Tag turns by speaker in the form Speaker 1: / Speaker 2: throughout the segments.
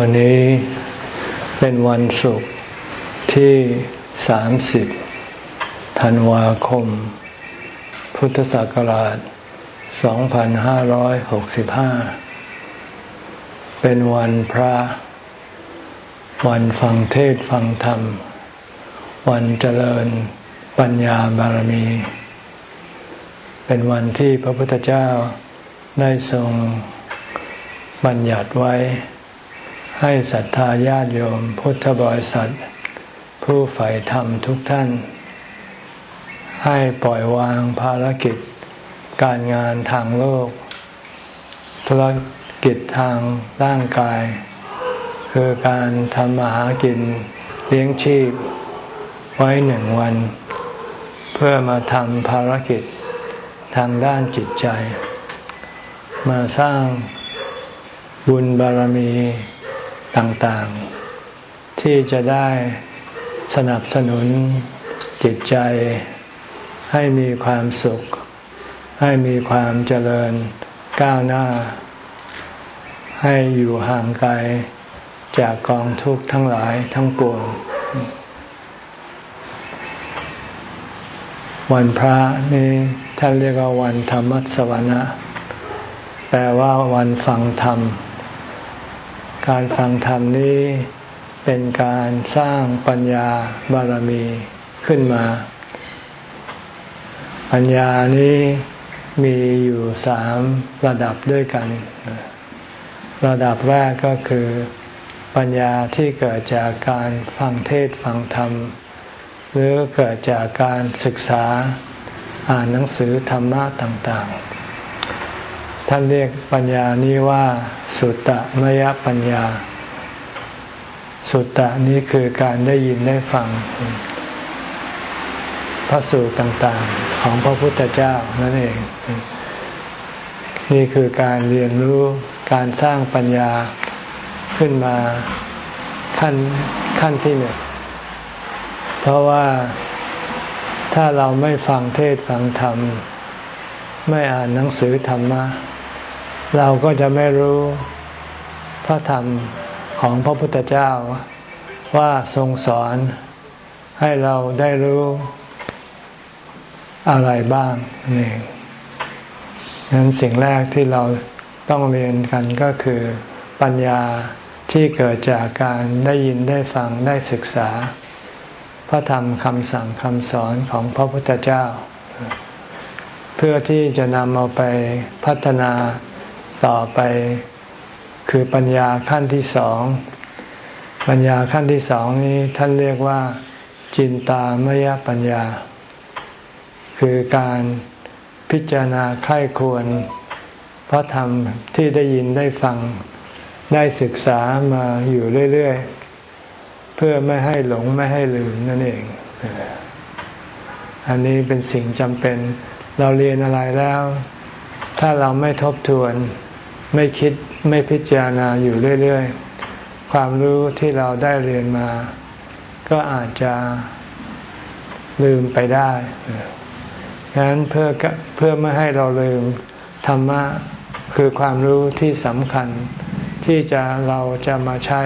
Speaker 1: วันนี้เป็นวันศุกร์ที่ 30 ธันวาคม พุทธศักราช 2565 เป็นวันพระ วันฟังเทศฟังธรรม วันเจริญปัญญาบารมี เป็นวันที่พระพุทธเจ้าได้ทรงบัญญัติไว้ ให้ศรัทธาญาติโยมพุทธบริษัท ผู้ใฝ่ธรรมทุกท่าน ให้ปล่อยวางภารกิจ การงานทางโลก ธุรกิจทางร่างกาย คือการทำมาหากินเลี้ยงชีพ ไว้หนึ่งวัน เพื่อมาทำภารกิจทางด้านจิตใจ มาสร้างบุญบารมี ต่างๆ ที่จะได้สนับสนุนจิตใจให้มีความสุข ให้มีความเจริญก้าวหน้า ให้อยู่ห่างไกลจากกองทุกข์ทั้งหลายทั้งปวงวันพระนี้ท่านเรียกว่าวันธรรมสวนะแปลว่าวันฟังธรรม การฟังธรรมนี้เป็นการสร้างปัญญาบารมีขึ้นมา ปัญญานี้มีอยู่สามระดับด้วยกัน ระดับแรกก็คือปัญญาที่เกิดจากการฟังเทศฟังธรรม หรือเกิดจากการศึกษาอ่านหนังสือธรรมะต่างๆ ท่านเรียกปัญญานี้ว่าสุตตะมยปัญญา สุตตะนี้คือการได้ยินได้ฟัง พระสูตรต่างๆ ของพระพุทธเจ้านั่นเอง นี่คือการเรียนรู้การสร้างปัญญาขึ้นมาขั้นขั้นที่หนึ่งเพราะว่าถ้าเราไม่ฟังเทศฟังธรรม ไม่อ่านหนังสือธรรมะ เราก็จะไม่รู้พระธรรมของพระพุทธเจ้าว่าทรงสอนให้เราได้รู้อะไรบ้างนี่นั้นสิ่งแรกที่เราต้องเรียนกันก็คือปัญญาที่เกิดจากการได้ยินได้ฟังได้ศึกษา พระธรรมคำสั่งคำสอนของพระพุทธเจ้า เพื่อที่จะนำเอาไปพัฒนา ต่อไป คือปัญญาขั้นที่สอง ปัญญาขั้นที่สองนี้ท่านเรียกว่า จินตามยปัญญา คือการพิจารณาไข้ควรพระธรรมที่ได้ยินได้ฟังได้ศึกษามาอยู่เรื่อย ๆ เพื่อไม่ให้หลงไม่ให้ลืมนั่นเอง อันนี้เป็นสิ่งจำเป็น เราเรียนอะไรแล้ว ถ้าเราไม่ทบทวน ไม่คิดไม่พิจารณาอยู่เรื่อย ๆ ความรู้ที่เราได้เรียนมา ก็อาจจะลืมไปได้ฉะนั้นเพื่อเพื่อไม่ให้เราลืมธรรมะคือความรู้ที่สำคัญ ที่จะเราจะมาใช้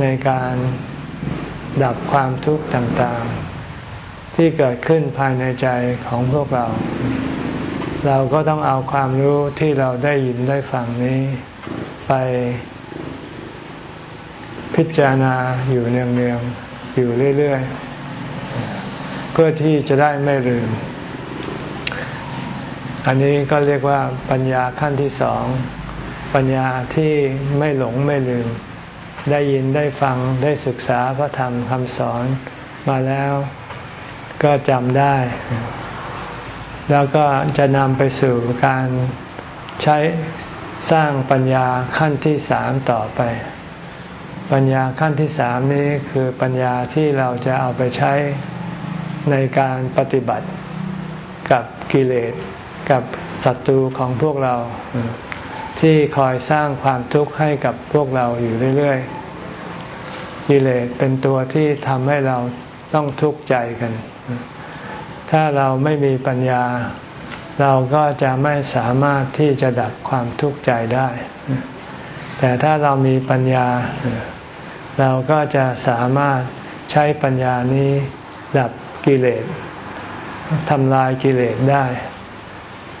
Speaker 1: ในการดับความทุกข์ต่างๆ ที่เกิดขึ้นภายในใจของพวกเรา เราก็ต้องเอาความรู้ที่เราได้ยินได้ฟังนี้ ไปพิจารณาอยู่เนืองๆ อยู่เรื่อยๆ เพื่อที่จะได้ไม่ลืม อันนี้ก็เรียกว่าปัญญาขั้นที่สอง ปัญญาที่ไม่หลงไม่ลืม ได้ยินได้ฟังได้ศึกษาพระธรรมคำสอนมาแล้วก็จำได้ แล้วก็จะนำไปสู่การใช้สร้างปัญญาขั้นที่สามต่อไป ปัญญาขั้นที่สามนี้คือปัญญาที่เราจะเอาไปใช้ในการปฏิบัติกับกิเลสกับศัตรูของพวกเรา ที่คอยสร้างความทุกข์ให้กับพวกเราอยู่เรื่อยๆกิเลสเป็นตัวที่ทำให้เราต้องทุกข์ใจกัน ถ้าเราไม่มีปัญญา เราก็จะไม่สามารถที่จะดับความทุกข์ใจได้ แต่ถ้าเรามีปัญญา เราก็จะสามารถใช้ปัญญานี้ดับกิเลสทำลายกิเลสได้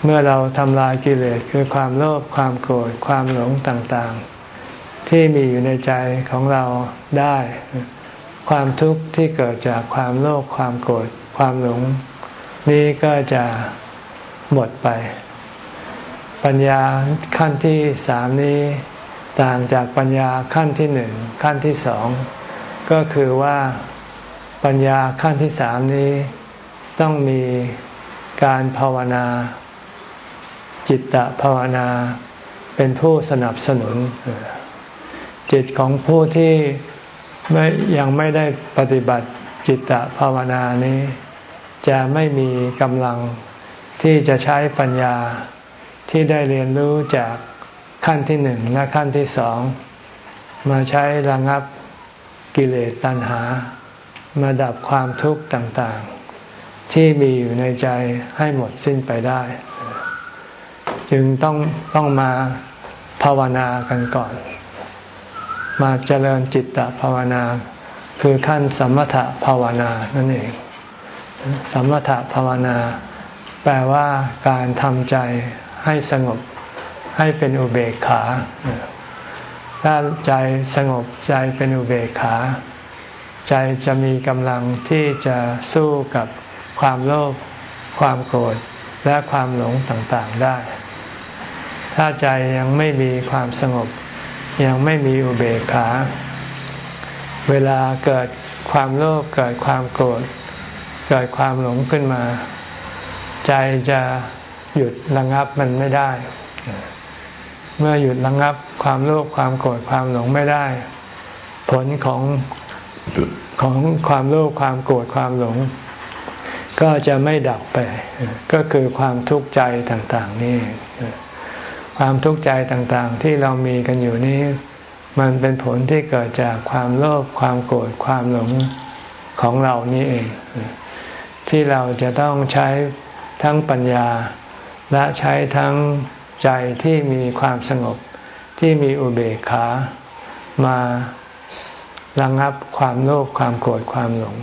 Speaker 1: เมื่อเราทำลายกิเลสคือความโลภความโกรธความหลงต่างๆ ที่มีอยู่ในใจของเราได้ ความทุกข์ที่เกิดจากความโลภความโกรธความหลง นี้ก็จะหมดไป ปัญญาขั้นที่สามนี้ต่างจากปัญญาขั้นที่หนึ่งขั้นที่สองก็คือว่าปัญญาขั้นที่สามนี้ ต้องมีการภาวนา จิตตภาวนาเป็นผู้สนับสนุน จิตของผู้ที่ไม่ยังไม่ได้ปฏิบัติจิตตภาวนานี้ จะไม่มีกำลังที่จะใช้ปัญญาที่ได้เรียนรู้จากขั้นที่หนึ่งและขั้นที่สอง มาใช้ระงับกิเลสตัณหา มาดับความทุกข์ต่างๆ ที่มีอยู่ในใจให้หมดสิ้นไปได้ จึงต้องต้องมาภาวนากันก่อน มาเจริญจิตตภาวนา คือขั้นสมถภาวนานั่นเอง สมถภาวนา แปลว่าการทำใจให้สงบให้เป็นอุเบกขา ถ้าใจสงบใจเป็นอุเบกขา ใจจะมีกำลังที่จะสู้กับความโลภความโกรธและความหลงต่างๆได้ ถ้าใจยังไม่มีความสงบ ยังไม่มีอุเบกขา เวลาเกิดความโลภเกิดความโกรธ เกิดความหลงขึ้นมา ใจจะหยุดระงับมันไม่ได้ เมื่อหยุดระงับความโลภความโกรธความหลงไม่ได้ ผลของของความโลภความโกรธความหลง ก็จะไม่ดับไป ก็คือความทุกข์ใจต่างๆนี่ความทุกข์ใจต่างๆ ที่เรามีกันอยู่นี้ มันเป็นผลที่เกิดจากความโลภความโกรธความหลงของเรานี่เอง ที่เราจะต้องใช้ทั้งปัญญา และใช้ทั้งใจที่มีความสงบที่มีอุเบกขา มาระงับความโลภความโกรธความหลง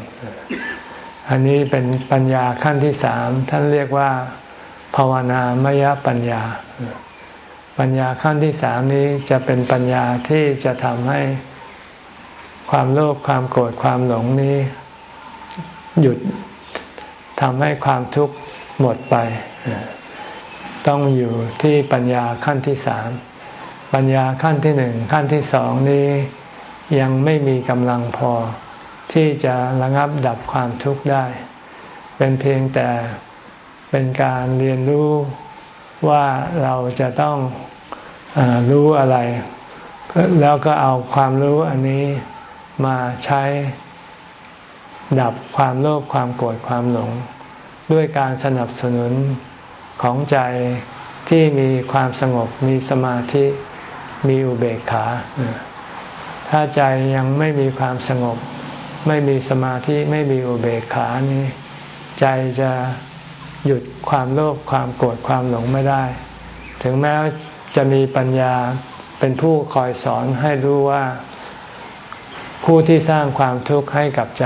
Speaker 1: อันนี้เป็นปัญญาขั้นที่สามท่านเรียกว่า ภาวนามยปัญญา ปัญญาขั้นที่สามนี้จะเป็นปัญญาที่จะทำให้ความโลภความโกรธความหลงนี้ หยุด ทำให้ความทุกข์หมดไป ต้องอยู่ที่ปัญญาขั้นที่สามปัญญาขั้นที่หนึ่งขั้นที่สองนี้ยังไม่มีกำลังพอที่จะระงับดับความทุกข์ได้ เป็นเพียงแต่เป็นการเรียนรู้ว่าเราจะต้องอรู้อะไร แล้วก็เอาความรู้อันนี้มาใช้ ดับความโลภความโกรธความหลง ด้วยการสนับสนุนของใจที่มีความสงบมีสมาธิมีอุเบกขา ถ้าใจยังไม่มีความสงบ ไม่มีสมาธิไม่มีอุเบกขานี้ใจจะหยุดความโลภความโกรธความหลงไม่ได้ ถึงแม้จะมีปัญญาเป็นผู้คอยสอนให้รู้ว่า ผู้ที่สร้างความทุกข์ให้กับใจ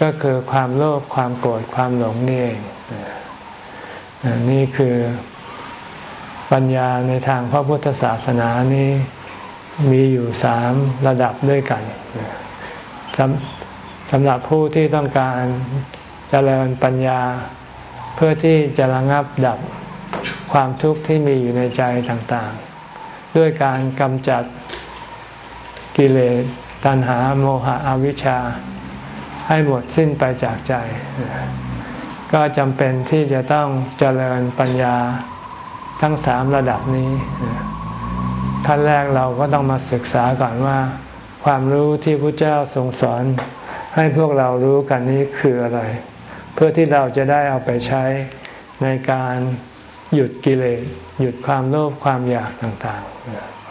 Speaker 1: ก็คือความโลภความโกรธความหลงนี่เองนี่คือปัญญาในทางพระพุทธศาสนานี้มีอยู่สามระดับด้วยกันสำสำหรับผู้ที่ต้องการเจริญปัญญา เพื่อที่จะระงับดับความทุกข์ที่มีอยู่ในใจต่างๆ ด้วยการกำจัดกิเลสตัณหาโมหะอวิชชา ให้หมดสิ้นไปจากใจ ก็จำเป็นที่จะต้องเจริญปัญญาทั้งสามระดับนี้ขั้นแรกเราก็ต้องมาศึกษาก่อนว่า ความรู้ที่พระเจ้าทรงสอน ให้พวกเรารู้กันนี้คืออะไร เพื่อที่เราจะได้เอาไปใช้ในการหยุดกิเลสหยุดความโลภความอยากต่าง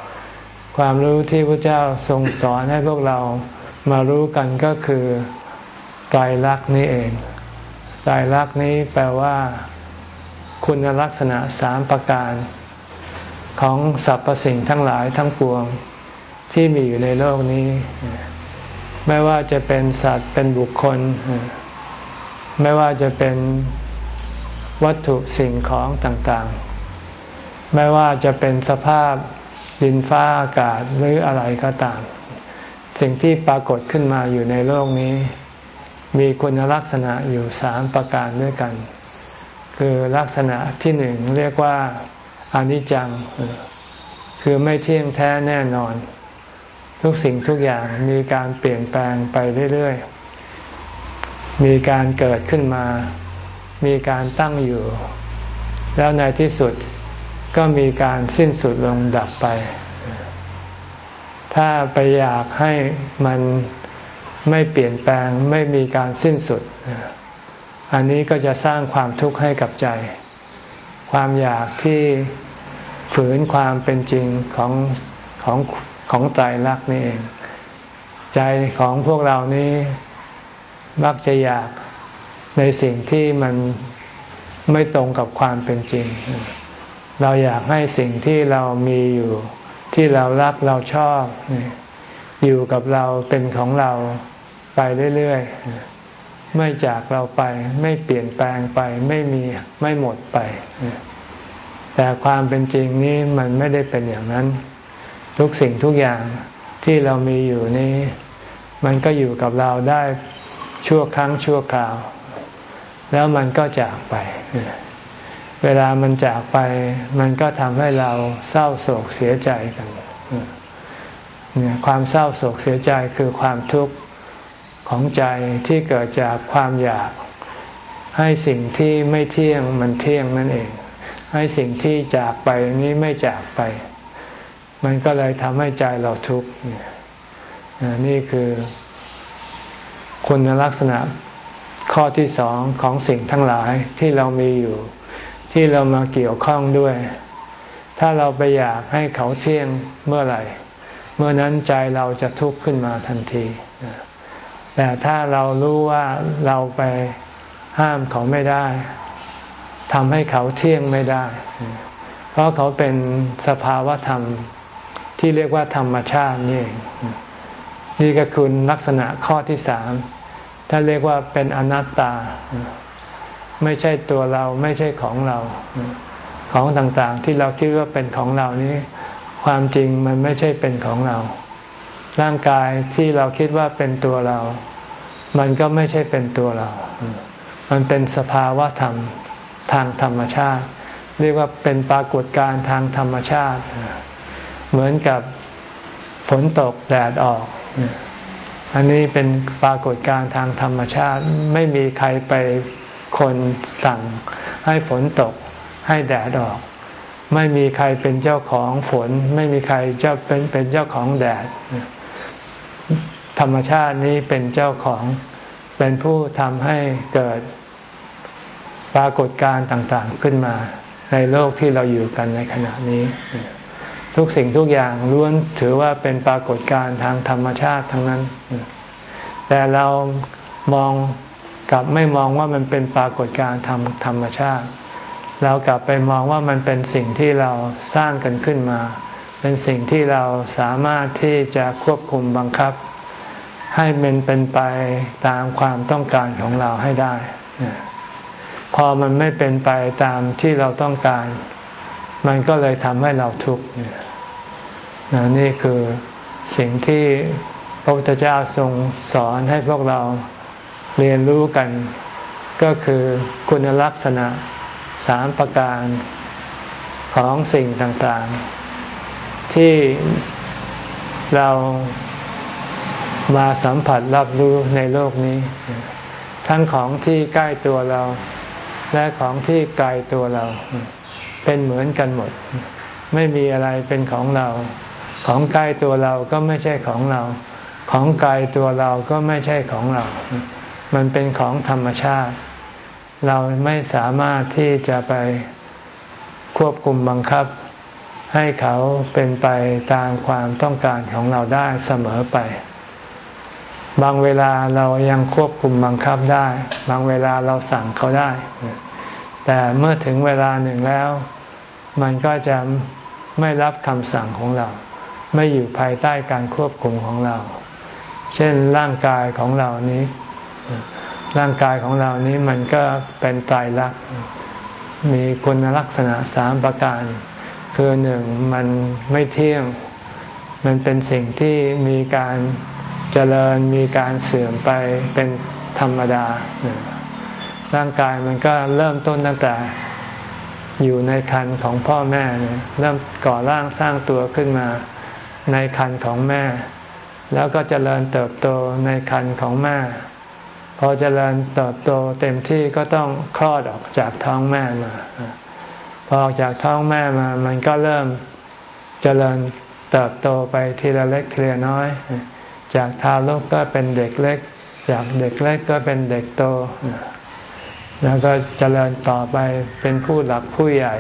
Speaker 1: ๆ ความรู้ที่พระเจ้าทรงสอนให้พวกเรามารู้กันก็คือ ไตรลักนี้เองตายรักนี้แปลว่า คุณลักษณะสามประการ ของสรรพสิ่งทั้งหลายทั้งปวงที่มีอยู่ในโลกนี้ ไม่ว่าจะเป็นสัตว์เป็นบุคคล ไม่ว่าจะเป็นวัตถุสิ่งของต่างๆ ไม่ว่าจะเป็นสภาพดินฟ้าอากาศหรืออะไรก็ตาม สิ่งที่ปรากฏขึ้นมาอยู่ในโลกนี้ มีคุณลักษณะอยู่สามประการด้วยกัน คือลักษณะที่หนึ่งเรียกว่าอนิจจัง คือไม่เที่ยงแท้แน่นอน ทุกสิ่งทุกอย่างมีการเปลี่ยนแปลงไปเรื่อยๆ มีการเกิดขึ้นมา มีการตั้งอยู่ แล้วในที่สุดก็มีการสิ้นสุดลงดับไป ถ้าไปอยากให้มัน ไม่เปลี่ยนแปลงไม่มีการสิ้นสุด อันนี้ก็จะสร้างความทุกข์ให้กับใจ ความอยากที่ฝืนความเป็นจริงของของของใจรักนี่เอง ใจของพวกเรานี้มักจะอยากในสิ่งที่มันไม่ตรงกับความเป็นจริง เราอยากให้สิ่งที่เรามีอยู่ ที่เรารักเราชอบ อยู่กับเราเป็นของเรา ไปเรื่อยๆ ไม่จากเราไป ไม่เปลี่ยนแปลงไป ไม่มีไม่หมดไป แต่ความเป็นจริงนี้มันไม่ได้เป็นอย่างนั้น ทุกสิ่งทุกอย่างที่เรามีอยู่นี้ มันก็อยู่กับเราได้ชั่วครั้งชั่วคราว แล้วมันก็จากไป เวลามันจากไป มันก็ทำให้เราเศร้าโศกเสียใจกันเนี่ยความเศร้าโศกเสียใจคือความทุกข์ ของใจที่เกิดจากความอยาก ให้สิ่งที่ไม่เที่ยงมันเที่ยงนั่นเอง ให้สิ่งที่จากไปนี้ไม่จากไป มันก็เลยทำให้ใจเราทุกข์นี่คือ คุณลักษณะข้อที่สองของสิ่งทั้งหลายที่เรามีอยู่ ที่เรามาเกี่ยวข้องด้วย ถ้าเราไปอยากให้เขาเที่ยงเมื่อไหร่ เมื่อนั้นใจเราจะทุกข์ขึ้นมาทันที แต่ถ้าเรารู้ว่าเราไปห้ามเขาไม่ได้ทำให้เขาเที่ยงไม่ได้ เพราะเขาเป็นสภาวะธรรมที่เรียกว่าธรรมชาตินี่เองนี่ก็คือลักษณะข้อที่สามถ้าเรียกว่าเป็นอนัตตา ไม่ใช่ตัวเราไม่ใช่ของเรา ของต่างๆที่เราคิดว่าเป็นของเรานี้ ความจริงมันไม่ใช่เป็นของเรา ร่างกายที่เราคิดว่าเป็นตัวเรา มันก็ไม่ใช่เป็นตัวเรา มันเป็นสภาวะธรรมทางธรรมชาติ เรียกว่าเป็นปรากฏการณ์ทางธรรมชาติ เหมือนกับฝนตกแดดออก อันนี้เป็นปรากฏการณ์ทางธรรมชาติ ไม่มีใครไปคนสั่ง ให้ฝนตกให้แดดออก ไม่มีใครเป็นเจ้าของฝน ไม่มีใครเจ้าเป็นเป็นเจ้าของแดด ธรรมชาตินี้เป็นเจ้าของเป็นผู้ทำให้เกิดปรากฏการณ์ต่าง ๆขึ้นมา ในโลกที่เราอยู่กันในขณะนี้ ทุกสิ่งทุกอย่างล้วนถือว่าเป็นปรากฏการณ์ทางธรรมชาติทั้งนั้น แต่เรามองกลับไม่มองว่ามันเป็นปรากฏการณ์ธรรมธรรมชาติ เรากลับไปมองว่ามันเป็นสิ่งที่เราสร้างกันขึ้นมา เป็นสิ่งที่เราสามารถที่จะควบคุมบังคับ ให้มันเป็นไปตามความต้องการของเราให้ได้ พอมันไม่เป็นไปตามที่เราต้องการ มันก็เลยทำให้เราทุกข์นี่คือสิ่งที่พระพุทธเจ้าทรงสอนให้พวกเราเรียนรู้กัน ก็คือคุณลักษณะสามประการของสิ่งต่างๆ ที่เรา มาสัมผัสรับรู้ในโลกนี้ ทั้งของที่ใกล้ตัวเรา และของที่ไกลตัวเรา เป็นเหมือนกันหมด ไม่มีอะไรเป็นของเรา ของใกล้ตัวเราก็ไม่ใช่ของเรา ของไกลตัวเราก็ไม่ใช่ของเรา มันเป็นของธรรมชาติ เราไม่สามารถที่จะไปควบคุมบังคับให้เขาเป็นไปตามความต้องการของเราได้เสมอไป บางเวลาเรายังควบคุมบังคับได้ บางเวลาเราสั่งเขาได้ แต่เมื่อถึงเวลาหนึ่งแล้ว มันก็จะไม่รับคำสั่งของเรา ไม่อยู่ภายใต้การควบคุมของเรา เช่นร่างกายของเรานี้ ร่างกายของเรานี้มันก็เป็นตายรัก มีคุณลักษณะสามประการ คือหนึ่งมันไม่เที่ยง มันเป็นสิ่งที่มีการเจริญมีการเสื่อมไปเป็นธรรมดา ร่างกายมันก็เริ่มต้นตั้งแต่อยู่ในคันของพ่อแม่เนี่ยเริ่มก่อร่างสร้างตัวขึ้นมาในคันของแม่ แล้วก็เจริญเติบโตในคันของแม่ พอเจริญเติบโตเต็มที่ก็ต้องคลอดออกจากท้องแม่มา พอออกจากท้องแม่มา มันก็เริ่มเจริญเติบโตไปทีละเล็กทีละน้อย จากทารกก็เป็นเด็กเล็ก จากเด็กเล็กก็เป็นเด็กโต แล้วก็เจริญต่อไปเป็นผู้หลักผู้ใหญ่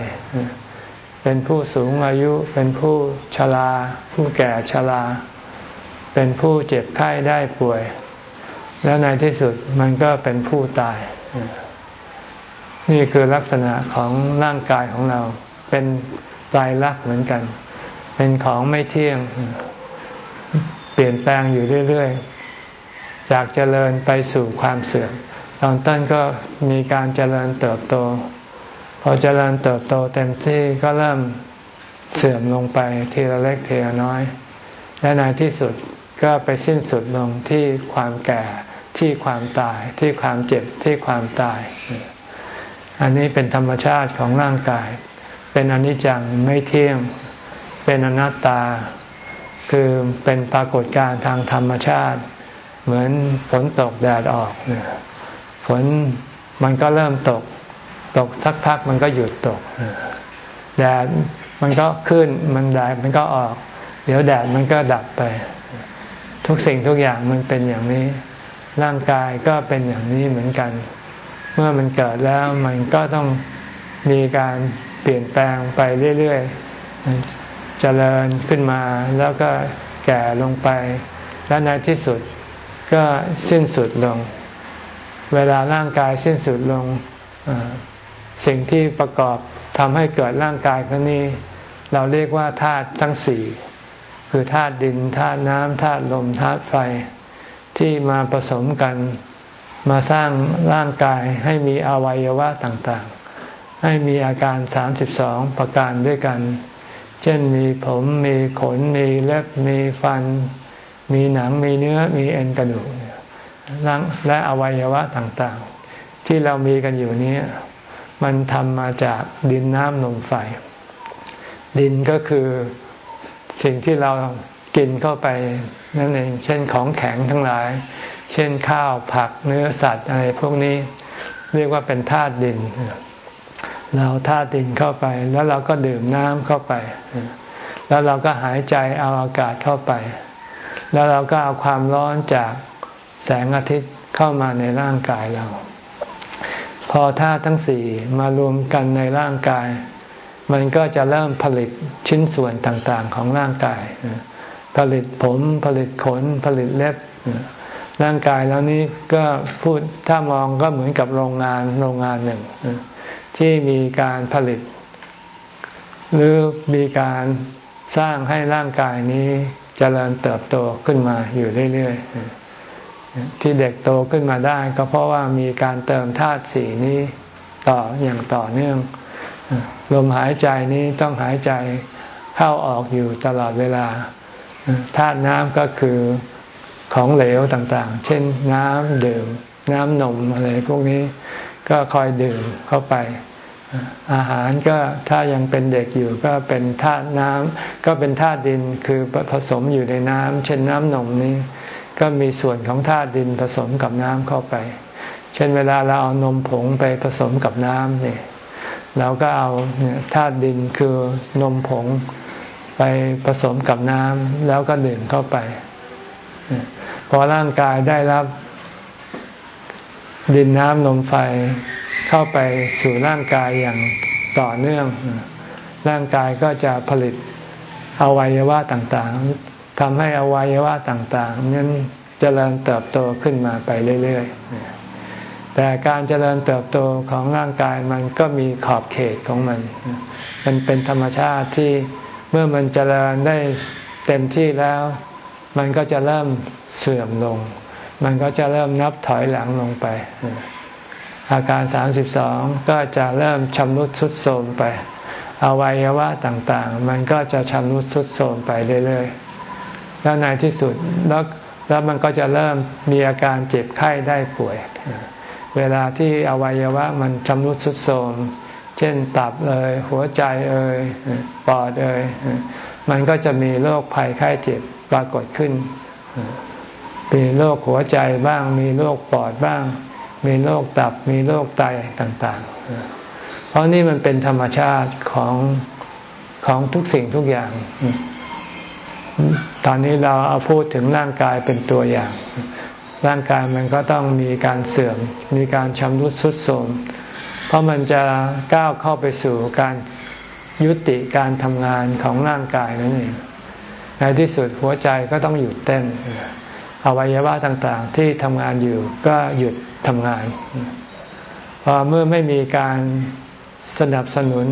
Speaker 1: เป็นผู้สูงอายุ เป็นผู้ชรา ผู้แก่ชรา เป็นผู้เจ็บไข้ได้ป่วย แล้วในที่สุดมันก็เป็นผู้ตาย นี่คือลักษณะของร่างกายของเรา เป็นตายรักเหมือนกัน เป็นของไม่เที่ยง เปลี่ยนแปลงอยู่เรื่อยๆ จากเจริญไปสู่ความเสื่อม ตอนต้นก็มีการเจริญเติบโต พอเจริญเติบโตเต็มที่ก็เริ่มเสื่อมลงไปทีละเล็กทีละน้อย และในที่สุดก็ไปสิ้นสุดลงที่ความแก่ที่ความตายที่ความเจ็บที่ความตาย อันนี้เป็นธรรมชาติของร่างกาย เป็นอนิจจังไม่เที่ยง เป็นอนัตตา คือเป็นปรากฏการณ์ทางธรรมชาติ เหมือนฝนตกแดดออกฝนมันก็เริ่มตก ตกสักพักมันก็หยุดตกแดดมันก็ขึ้นมันแดดมันก็ออก เดี๋ยวแดดมันก็ดับไป ทุกสิ่งทุกอย่างมันเป็นอย่างนี้ ร่างกายก็เป็นอย่างนี้เหมือนกัน เมื่อมันเกิดแล้วมันก็ต้องมีการเปลี่ยนแปลงไปเรื่อยๆ เจริญขึ้นมาแล้วก็แก่ลงไป และในที่สุดก็สิ้นสุดลง เวลาร่างกายสิ้นสุดลง สิ่งที่ประกอบทำให้เกิดร่างกายครั้นี้ เราเรียกว่าธาตุทั้งสี่คือธาตุดินธาตุน้ำธาตุลมธาตุไฟ ที่มาผสมกันมาสร้างร่างกายให้มีอวัยวะต่างๆ ให้มีอาการสามสิบสองประการด้วยกัน เช่นมีผมมีขนมีเล็บมีฟัน มีหนังมีเนื้อมีเอ็นกระดูกร่างและอวัยวะต่างๆ ที่เรามีกันอยู่นี้ มันทำมาจากดินน้ำลมไฟ ดินก็คือสิ่งที่เรากินเข้าไปนั่นเอง เช่นของแข็งทั้งหลาย เช่นข้าวผักเนื้อสัตว์อะไรพวกนี้เรียกว่าเป็นธาตุดิน เราธาตุดินเข้าไป แล้วเราก็ดื่มน้ำเข้าไป แล้วเราก็หายใจเอาอากาศเข้าไป แล้วเราก็เอาความร้อนจากแสงอาทิตย์เข้ามาในร่างกายเรา พอธาตุทั้งสี่มารวมกันในร่างกาย มันก็จะเริ่มผลิตชิ้นส่วนต่างๆของร่างกาย ผลิตผมผลิตขนผลิตเล็บร่างกายแล้วนี้ก็พูดถ้ามองก็เหมือนกับโรงงานโรงงานหนึ่ง ที่มีการผลิต หรือมีการสร้างให้ร่างกายนี้จเจริญเติบโตขึ้นมาอยู่เรื่อยๆ ที่เด็กโตขึ้นมาได้ ก็เพราะว่ามีการเติมธาตุสีนี้ต่ออย่างต่อเนื่อง ลมหายใจนี้ต้องหายใจเข้าออกอยู่ตลอดเวลาธาตุน้ำก็คือของเหลวต่างๆ เช่นน้ำดื่ม น้ำนมอะไรพวกนี้ ก็คอยดื่มเข้าไป อาหารก็ถ้ายังเป็นเด็กอยู่ก็เป็นธาตุน้ำก็เป็นธาตุดินคือผสมอยู่ในน้ำเช่นน้ำนมนี้ ก็มีส่วนของธาตุดินผสมกับน้ำเข้าไป เช่นเวลาเราเอานมผงไปผสมกับน้ำเนี่ยเราก็เอาธาตุดินคือนมผงไปผสมกับน้ำแล้วก็ดื่มเข้าไป พอร่างกายได้รับ ดินน้ำนมไฟเข้าไปสู่ร่างกายอย่างต่อเนื่อง ร่างกายก็จะผลิตอวัยวะต่างๆทำให้อวัยวะต่างๆ นั้นเจริญเติบโตขึ้นมาไปเรื่อยๆ แต่การเจริญเติบโตของร่างกายมันก็มีขอบเขตของมัน มันเป็นธรรมชาติที่เมื่อมันจเจริญได้เต็มที่แล้ว มันก็จะเริ่มเสื่อมลง มันก็จะเริ่มนับถอยหลังลงไป อาการสามสิบสองก็จะเริ่มชำรุดทรุดโทรมไป อวัยวะต่างๆ มันก็จะชำรุดทรุดโทรมไปเรื่อยๆ แล้วในที่สุดแล้วแล้วมันก็จะเริ่มมีอาการเจ็บไข้ได้ป่วย เวลาที่อวัยวะมันชำรุดทรุดโทรมเช่นตับเอ่ยหัวใจเอ่ยปอดเอ่ยมันก็จะมีโรคภัยไข้เจ็บปรากฏขึ้น มีโรคหัวใจบ้าง มีโรคปอดบ้าง มีโรคตับ มีโรคไตต่าง ๆ เพราะนี่มันเป็นธรรมชาติของของทุกสิ่งทุกอย่าง ตอนนี้เราเอาพูดถึงร่างกายเป็นตัวอย่าง ร่างกายมันก็ต้องมีการเสื่อม มีการชำรุดทรุดโทรม เพราะมันจะก้าวเข้าไปสู่การยุติการทำงานของร่างกายนั่นเอง ในที่สุดหัวใจก็ต้องหยุดเต้น อวัยวะต่างๆ ที่ทำงานอยู่ก็หยุดทำงาน พอเมื่อไม่มีการสนับสนุน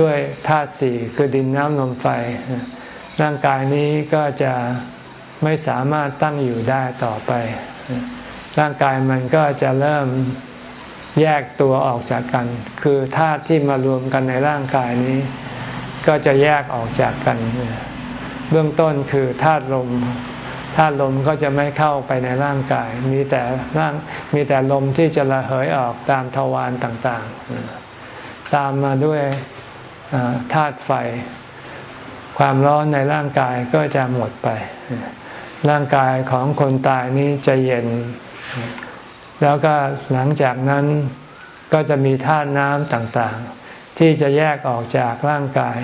Speaker 1: ด้วยธาตุสี่คือดินน้ำลมไฟ ร่างกายนี้ก็จะไม่สามารถตั้งอยู่ได้ต่อไป ร่างกายมันก็จะเริ่มแยกตัวออกจากกัน คือธาตุที่มารวมกันในร่างกายนี้ ก็จะแยกออกจากกัน เบื้องต้นคือธาตุลม ธาตุลมก็จะไม่เข้าไปในร่างกาย มีแต่ร่างมีแต่ลมที่จะระเหยออกตามทวารต่างๆ ตามมาด้วยธาตุไฟ ความร้อนในร่างกายก็จะหมดไป ร่างกายของคนตายนี้จะเย็น แล้วก็หลังจากนั้นก็จะมีธาตุน้ำต่างๆ ที่จะแยกออกจากร่างกาย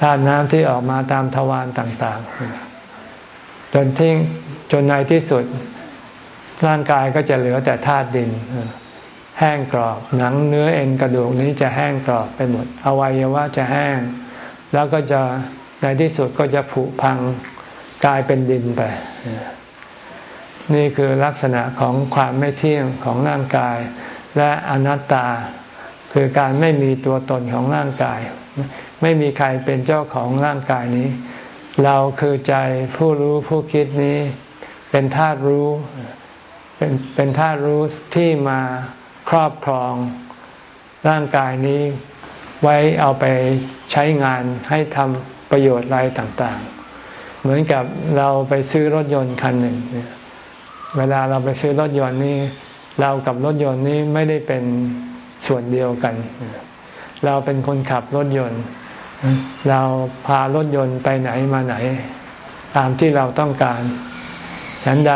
Speaker 1: ธาตุน้ำที่ออกมาตามทวารต่าง ๆ จนทิ้งจนในที่สุดร่างกายก็จะเหลือแต่ธาตุดิน แห้งกรอบ หนังเนื้อเอ็นกระดูกนี้จะแห้งกรอบไปหมด อวัยวะจะแห้ง แล้วก็จะในที่สุดก็จะผุพังกลายเป็นดินไป นี่คือลักษณะของความไม่เที่ยงของร่างกาย และอนัตตา คือการไม่มีตัวตนของร่างกาย ไม่มีใครเป็นเจ้าของร่างกายนี้ เราคือใจผู้รู้ผู้คิดนี้เป็นธาตุรู้ เป็นเป็นธาตุรู้ที่มาครอบครองร่างกายนี้ไว้เอาไปใช้งานให้ทำประโยชน์อะไรต่างๆ เหมือนกับเราไปซื้อรถยนต์คันหนึ่ง เวลาเราไปซื้อรถยนต์นี่เรากับรถยนต์นี้ไม่ได้เป็นส่วนเดียวกัน เราเป็นคนขับรถยนต์ เราพารถยนต์ไปไหนมาไหน ตามที่เราต้องการฉันใด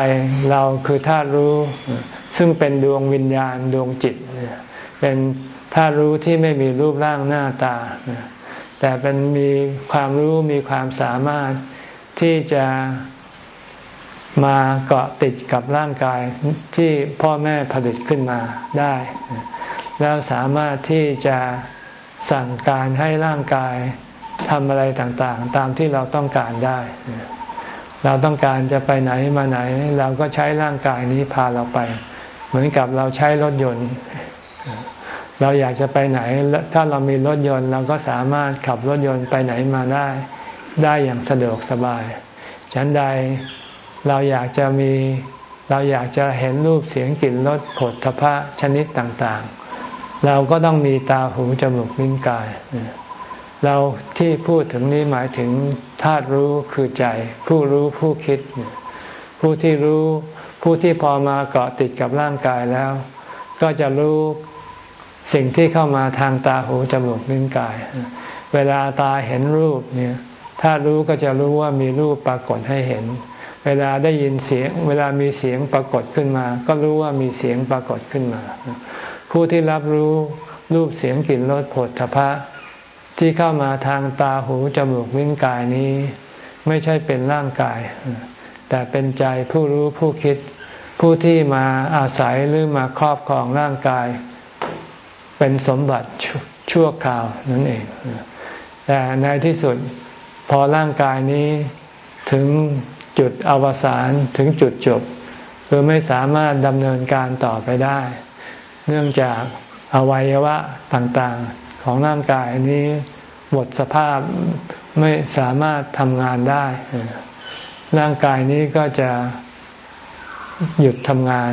Speaker 1: เราคือธาตุรู้ ซึ่งเป็นดวงวิญญาณดวงจิต เป็นธาตุรู้ที่ไม่มีรูปร่างหน้าตา แต่เป็นมีความรู้มีความสามารถที่จะมาเกาะติดกับร่างกายที่พ่อแม่ผลิตขึ้นมาได้ แล้วสามารถที่จะ สั่งการให้ร่างกายทำอะไรต่างๆ ตามที่เราต้องการได้ เราต้องการจะไปไหนมาไหน เราก็ใช้ร่างกายนี้พาเราไป เหมือนกับเราใช้รถยนต์ เราอยากจะไปไหน ถ้าเรามีรถยนต์ เราก็สามารถขับรถยนต์ไปไหนมาได้ ได้อย่างสะดวกสบาย ฉันใดเราอยากจะมีเราอยากจะเห็นรูปเสียงกลิ่นรสผลทพะชนิดต่างๆ เราก็ต้องมีตาหูจมูกลิ้นกาย เราที่พูดถึงนี้หมายถึงธาตุรู้คือใจ ผู้รู้ผู้คิด ผู้ที่รู้ผู้ที่พอมาเกาะติดกับร่างกายแล้ว ก็จะรู้สิ่งที่เข้ามาทางตาหูจมูกลิ้นกาย เวลาตาเห็นรูปเนี่ยถ้ารู้ก็จะรู้ว่ามีรูปปรากฏให้เห็น เวลาได้ยินเสียง เวลามีเสียงปรากฏขึ้นมา ก็รู้ว่ามีเสียงปรากฏขึ้นมา ผู้ที่รับรู้รูปเสียงกลิ่นรสผลทพะ ที่เข้ามาทางตาหูจมูกลิ้นกายนี้ ไม่ใช่เป็นร่างกาย แต่เป็นใจผู้รู้ผู้คิด ผู้ที่มาอาศัยหรือมาครอบครองร่างกาย เป็นสมบัติชั่วคราวนั่นเอง แต่ในที่สุดพอร่างกายนี้ถึงจุดอวสานถึงจุดจบคือไม่สามารถดำเนินการต่อไปได้ เนื่องจากอวัยวะต่างๆของร่างกายนี้หมดสภาพไม่สามารถทำงานได้ ร่างกายนี้ก็จะหยุดทำงาน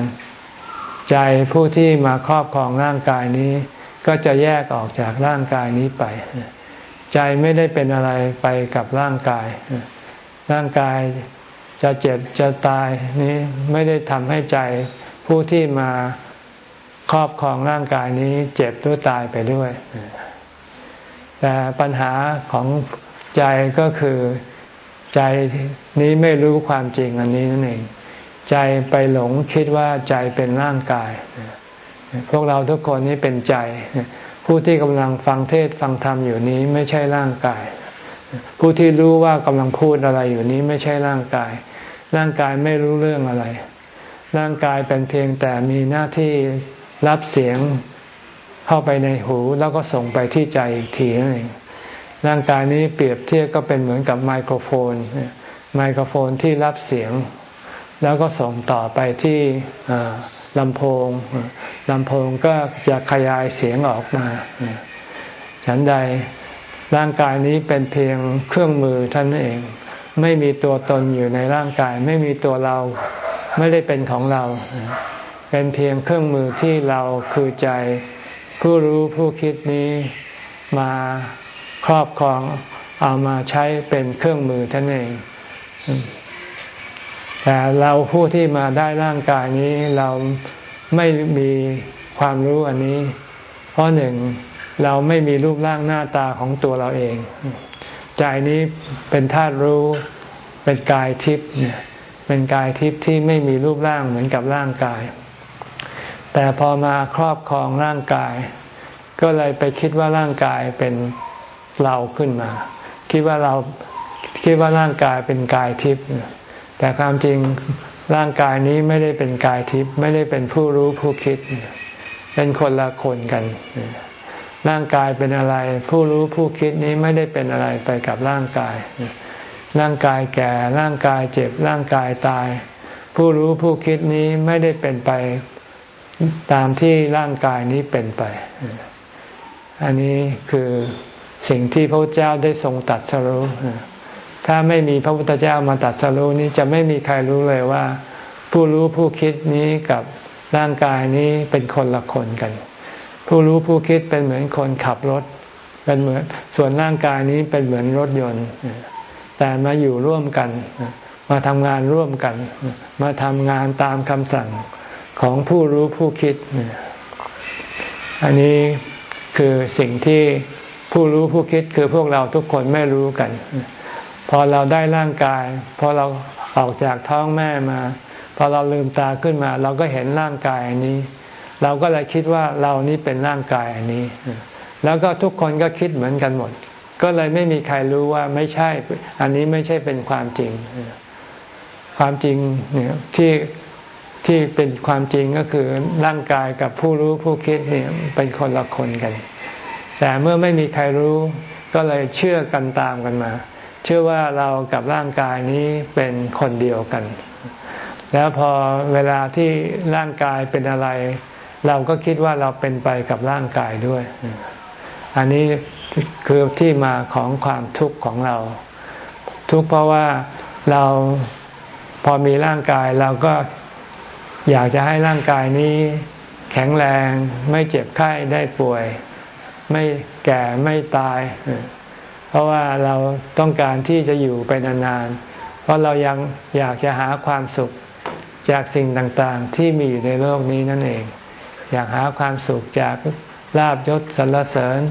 Speaker 1: ใจผู้ที่มาครอบครองร่างกายนี้ ก็จะแยกออกจากร่างกายนี้ไป ใจไม่ได้เป็นอะไรไปกับร่างกาย ร่างกายจะเจ็บจะตายนี้ไม่ได้ทำให้ใจผู้ที่มา ครอบครองร่างกายนี้เจ็บหรือตายไปด้วย แต่ปัญหาของใจก็คือใจนี้ไม่รู้ความจริงอันนี้นั่นเอง ใจไปหลงคิดว่าใจเป็นร่างกาย พวกเราทุกคนนี้เป็นใจ ผู้ที่กำลังฟังเทศฟังธรรมอยู่นี้ไม่ใช่ร่างกาย ผู้ที่รู้ว่ากำลังพูดอะไรอยู่นี้ไม่ใช่ร่างกาย ร่างกายไม่รู้เรื่องอะไร ร่างกายเป็นเพียงแต่มีหน้าที่ รับเสียงเข้าไปในหูแล้วก็ส่งไปที่ใจอีกทีนั่นเองร่างกายนี้เปรียบเทียบก็เป็นเหมือนกับไมโครโฟน ไมโครโฟนที่รับเสียง แล้วก็ส่งต่อไปที่ลำโพงลำโพงก็จะขยายเสียงออกมาฉันใดร่างกายนี้เป็นเพียงเครื่องมือท่านเอง ไม่มีตัวตนอยู่ในร่างกาย ไม่มีตัวเราไม่ได้เป็นของเรา เป็นเพียงเครื่องมือที่เราคือใจ ผู้รู้ผู้คิดนี้มาครอบครองเอามาใช้เป็นเครื่องมือท่านเอง แต่เราผู้ที่มาได้ร่างกายนี้เราไม่มีความรู้อันนี้ เพราะหนึ่งเราไม่มีรูปร่างหน้าตาของตัวเราเอง ใจนี้เป็นธาตุรู้ เป็นกายทิพย์เนี่ยเป็นกายทิพย์ที่ไม่มีรูปร่างเหมือนกับร่างกาย แต่พอมาครอบครองร่างกาย ก็เลยไปคิดว่าร่างกายเป็นเราขึ้นมา คิดว่าเราคิดว่าร่างกายเป็นกายทิพย์แต่ความจริงร่างกายนี้ไม่ได้เป็นกายทิพย์ไม่ได้เป็นผู้รู้ผู้คิด เป็นคนละคนกัน ร่างกายเป็นอะไร ผู้รู้ผู้คิดนี้ไม่ได้เป็นอะไรไปกับร่างกาย ร่างกายแก่ร่างกายเจ็บร่างกายตาย ผู้รู้ผู้คิดนี้ไม่ได้เป็นไป ตามที่ร่างกายนี้เป็นไป อันนี้คือสิ่งที่พระพุทธเจ้าได้ทรงตัดสรู้ถ้าไม่มีพระพุทธเจ้ามาตัดสรู้นี้จะไม่มีใครรู้เลยว่า ผู้รู้ผู้คิดนี้กับร่างกายนี้เป็นคนละคนกัน ผู้รู้ผู้คิดเป็นเหมือนคนขับรถ เป็นเหมือนส่วนร่างกายนี้เป็นเหมือนรถยนต์ แต่มาอยู่ร่วมกัน มาทำงานร่วมกัน มาทำงานตามคำสั่ง ของผู้รู้ผู้คิด อันนี้คือสิ่งที่ผู้รู้ผู้คิดคือพวกเราทุกคนไม่รู้กัน พอเราได้ร่างกาย พอเราออกจากท้องแม่มา พอเราลืมตาขึ้นมา เราก็เห็นร่างกายอันนี้ เราก็เลยคิดว่าเรานี้เป็นร่างกายอันนี้ แล้วก็ทุกคนก็คิดเหมือนกันหมด ก็เลยไม่มีใครรู้ว่าไม่ใช่ อันนี้ไม่ใช่เป็นความจริง ความจริงเนี่ยที่ ที่เป็นความจริงก็คือร่างกายกับผู้รู้ผู้คิดเนี่ยเป็นคนละคนกัน แต่เมื่อไม่มีใครรู้ก็เลยเชื่อกันตามกันมา เชื่อว่าเรากับร่างกายนี้เป็นคนเดียวกัน แล้วพอเวลาที่ร่างกายเป็นอะไร เราก็คิดว่าเราเป็นไปกับร่างกายด้วย อันนี้คือที่มาของความทุกข์ของเรา ทุกข์เพราะว่าเราพอมีร่างกายเราก็ อยากจะให้ร่างกายนี้ แข็งแรงไม่เจ็บไข้ได้ป่วย ไม่แก่ไม่ตาย เพราะว่าเราต้องการที่จะอยู่ไปนานๆเพราะเรายังอยากจะหาความสุขจากสิ่งต่างๆ ที่มีอยู่ในโลกนี้นั่นเอง อยากหาความสุขจากลาบยศสรรเสริญ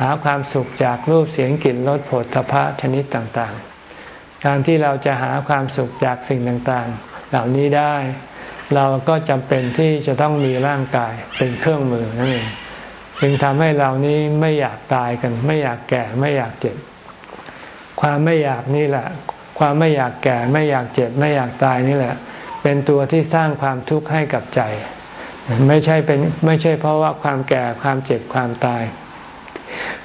Speaker 1: หาความสุขจากรูปเสียงกลิ่นรสผลทพะชนิดต่างๆ การที่เราจะหาความสุขจากสิ่งต่างๆ เหล่านี้ได้ เราก็จำเป็นที่จะต้องมีร่างกายเป็นเครื่องมือนั่นเองจึงทำให้เรานี้ไม่อยากตายกัน ไม่อยากแก่ไม่อยากเจ็บ ความไม่อยากนี่แหละ ความไม่อยากแก่ ไม่อยากเจ็บ ไม่อยากตายนี่แหละ เป็นตัวที่สร้างความทุกข์ให้กับใจ ไม่ใช่เป็นไม่ใช่เพราะว่าความแก่ความเจ็บความตาย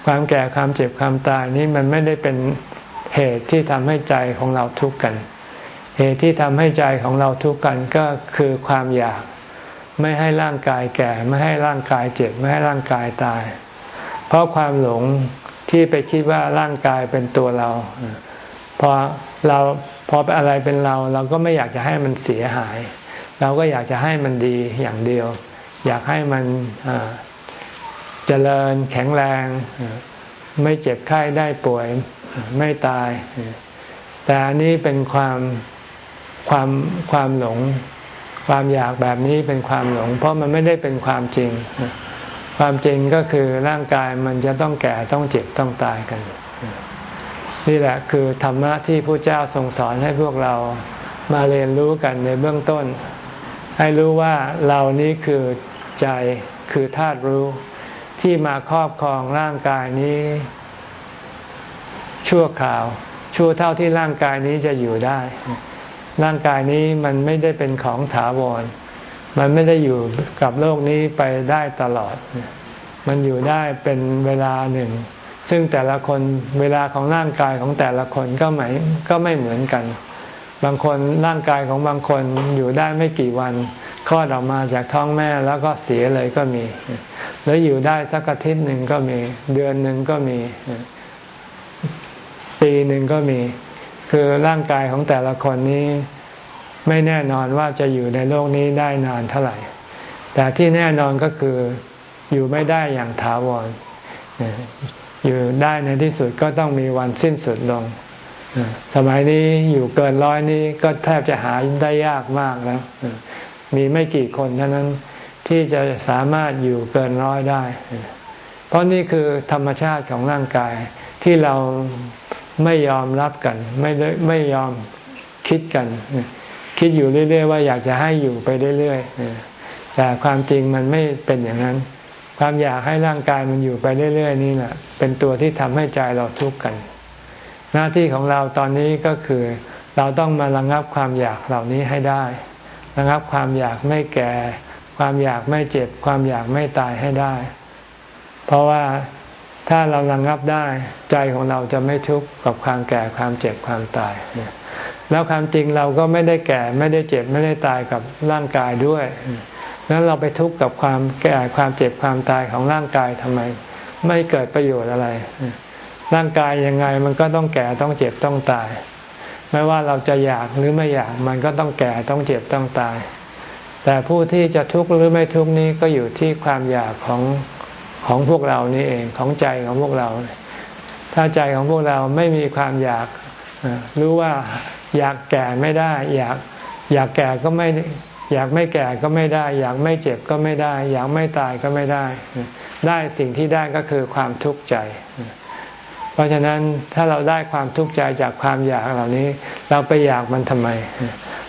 Speaker 1: ความแก่ความเจ็บความตายนี้มันไม่ได้เป็นเหตุที่ทำให้ใจของเราทุกข์กัน เหตุที่ทำให้ใจของเราทุกข์กันก็คือความอยาก ไม่ให้ร่างกายแก่ ไม่ให้ร่างกายเจ็บ ไม่ให้ร่างกายตาย เพราะความหลงที่ไปคิดว่าร่างกายเป็นตัวเรา พอเราพออะไรเป็นเรา เราก็ไม่อยากจะให้มันเสียหาย เราก็อยากจะให้มันดีอย่างเดียว อยากให้มันเจริญแข็งแรง ไม่เจ็บไข้ได้ป่วยไม่ตาย แต่อันนี้เป็นความ ความความหลง ความอยากแบบนี้เป็นความหลง เพราะมันไม่ได้เป็นความจริง ความจริงก็คือร่างกายมันจะต้องแก่ต้องเจ็บต้องตายกัน นี่แหละคือธรรมะที่พระเจ้าทรงสอนให้พวกเรามาเรียนรู้กันในเบื้องต้น ให้รู้ว่าเรานี้คือใจคือธาตุรู้ที่มาครอบครองร่างกายนี้ ชั่วคราว ชั่วเท่าที่ร่างกายนี้จะอยู่ได้ ร่างกายนี้มันไม่ได้เป็นของถาวร มันไม่ได้อยู่กับโลกนี้ไปได้ตลอด มันอยู่ได้เป็นเวลาหนึ่ง ซึ่งแต่ละคนเวลาของร่างกายของแต่ละคนก็ไม่ก็ไม่เหมือนกัน บางคนร่างกายของบางคนอยู่ได้ไม่กี่วันคลอดออกมาจากท้องแม่แล้วก็เสียเลยก็มีแล้วอยู่ได้สักอาทิตย์หนึ่งก็มี เดือนหนึ่งก็มี ปีหนึ่งก็มี คือร่างกายของแต่ละคนนี้ไม่แน่นอนว่าจะอยู่ในโลกนี้ได้นานเท่าไหร่ แต่ที่แน่นอนก็คืออยู่ไม่ได้อย่างถาวร อยู่ได้ในที่สุดก็ต้องมีวันสิ้นสุดลง สมัยนี้อยู่เกินร้อยนี้ก็แทบจะหาได้ยากมากแล้ว มีไม่กี่คนเท่านั้นที่จะสามารถอยู่เกินร้อยได้ เพราะนี่คือธรรมชาติของร่างกายที่เรา ไม่ยอมรับกัน ไม่ไม่ยอมคิดกัน คิดอยู่เรื่อย ๆ ว่าอยากจะให้อยู่ไปเรื่อยๆแต่ความจริงมันไม่เป็นอย่างนั้น ความอยากให้ร่างกายมันอยู่ไปเรื่อย ๆ นี่แหละเป็นตัวที่ทำให้ใจเราทุกข์กัน หน้าที่ของเราตอนนี้ก็คือ เราต้องมาระงับความอยากเหล่านี้ให้ได้ระงับความอยากไม่แก่ ความอยากไม่เจ็บ ความอยากไม่ตายให้ได้ เพราะว่า ถ้าเราระงงับได้ใจของเราจะไม่ทุกข์กับความแก่ความเจ็บความตาย แล้วความจริงเราก็ไม่ได้แก่ไม่ได้เจ็บไม่ได้ตายกับร่างกายด้วยแล้วเราไปทุกข์กับความแก่ความเจ็บความตายของร่างกายทำไม ไม่เกิดประโยชน์อะไร ร่างกายยังไงมันก็ต้องแก่ต้องเจ็บต้องตาย ไม่ว่าเราจะอยากหรือไม่อยากมันก็ต้องแก่ต้องเจ็บต้องตาย แต่ผู้ที่จะทุกข์หรือไม่ทุกข์นี้ก็อยู่ที่ความอยากของ ของพวกเรานี่เองของใจของพวกเรา ถ้าใจของพวกเราไม่มีความอยากรู้ว่าอยากแก่ไม่ได้ อยากอยากแก่ก็ไม่อยากไม่แก่ก็ไม่ได้ อยากไม่เจ็บก็ไม่ได้ อยากไม่ตายก็ไม่ได้ ได้สิ่งที่ได้ก็คือความทุกข์ใจ เพราะฉะนั้นถ้าเราได้ความทุกข์ใจจากความอยากเหล่านี้ เราไปอยากมันทำไม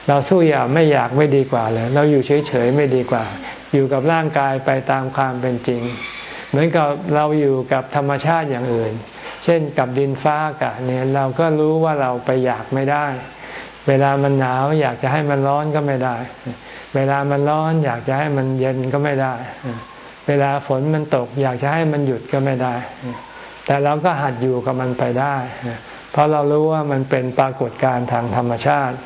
Speaker 1: เราสู้อยากไม่อยากไม่ดีกว่าเลย เราอยู่เฉยๆไม่ดีกว่า อยู่กับร่างกายไปตามความเป็นจริง เหมือนกับเราอยู่กับธรรมชาติอย่างอื่น เช่นกับดินฟ้าอากาศเนี่ยเราก็รู้ว่าเราไปอยากไม่ได้ เวลามันหนาวอยากจะให้มันร้อนก็ไม่ได้ เวลามันร้อนอยากจะให้มันเย็นก็ไม่ได้ เวลาฝนมันตก อยากจะให้มันหยุดก็ไม่ได้ แต่เราก็หัดอยู่กับมันไปได้ เพราะเรารู้ว่ามันเป็นปรากฏการณ์ทางธรรมชาติ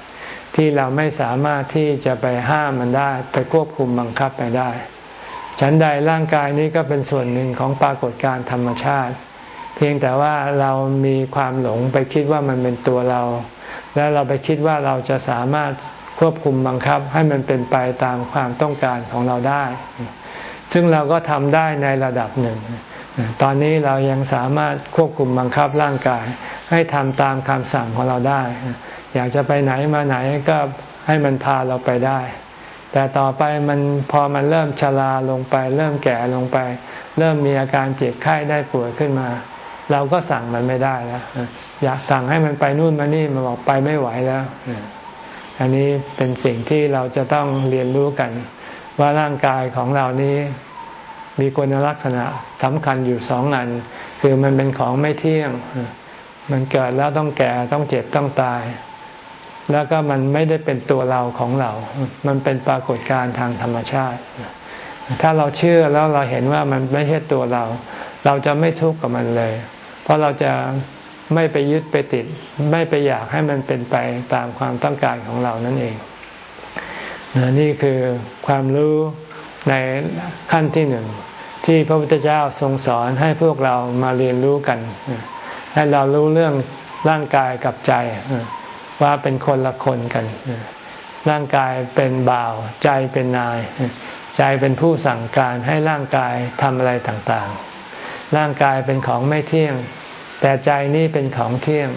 Speaker 1: ที่เราไม่สามารถที่จะไปห้ามมันได้ ไปควบคุมบังคับไปได้ ฉันใดร่างกายนี้ก็เป็นส่วนหนึ่งของปรากฏการณ์ธรรมชาติ เพียงแต่ว่าเรามีความหลงไปคิดว่ามันเป็นตัวเรา แล้วเราไปคิดว่าเราจะสามารถควบคุมบังคับให้มันเป็นไปตามความต้องการของเราได้ ซึ่งเราก็ทำได้ในระดับหนึ่ง ตอนนี้เรายังสามารถควบคุมบังคับร่างกาย ให้ทำตามคำสั่งของเราได้ อยากจะไปไหนมาไหนก็ให้มันพาเราไปได้ แต่ต่อไปมันพอมันเริ่มชราลงไป เริ่มแก่ลงไป เริ่มมีอาการเจ็บไข้ได้ป่วยขึ้นมา เราก็สั่งมันไม่ได้แล้วอยากสั่งให้มันไปนู่นมานี่มันบอกไปไม่ไหวแล้ว อันนี้เป็นสิ่งที่เราจะต้องเรียนรู้กัน ว่าร่างกายของเรานี้มีคุณลักษณะสำคัญอยู่สองอัน คือมันเป็นของไม่เที่ยง มันเกิดแล้วต้องแก่ต้องเจ็บต้องตาย แล้วก็มันไม่ได้เป็นตัวเราของเรา มันเป็นปรากฏการณ์ทางธรรมชาติ ถ้าเราเชื่อแล้วเราเห็นว่ามันไม่ใช่ตัวเรา เราจะไม่ทุกข์กับมันเลย เพราะเราจะไม่ไปยึดไปติด ไม่ไปอยากให้มันเป็นไปตามความต้องการของเรานั่นเอง นี่คือความรู้ในขั้นที่หนึ่งที่พระพุทธเจ้าทรงสอนให้พวกเรามาเรียนรู้กัน ให้เรารู้เรื่องร่างกายกับใจ ว่าเป็นคนละคนกัน ร่างกายเป็นบ่าว ใจเป็นนาย ใจเป็นผู้สั่งการให้ร่างกายทำอะไรต่างๆ ร่างกายเป็นของไม่เที่ยง แต่ใจนี่เป็นของเที่ยง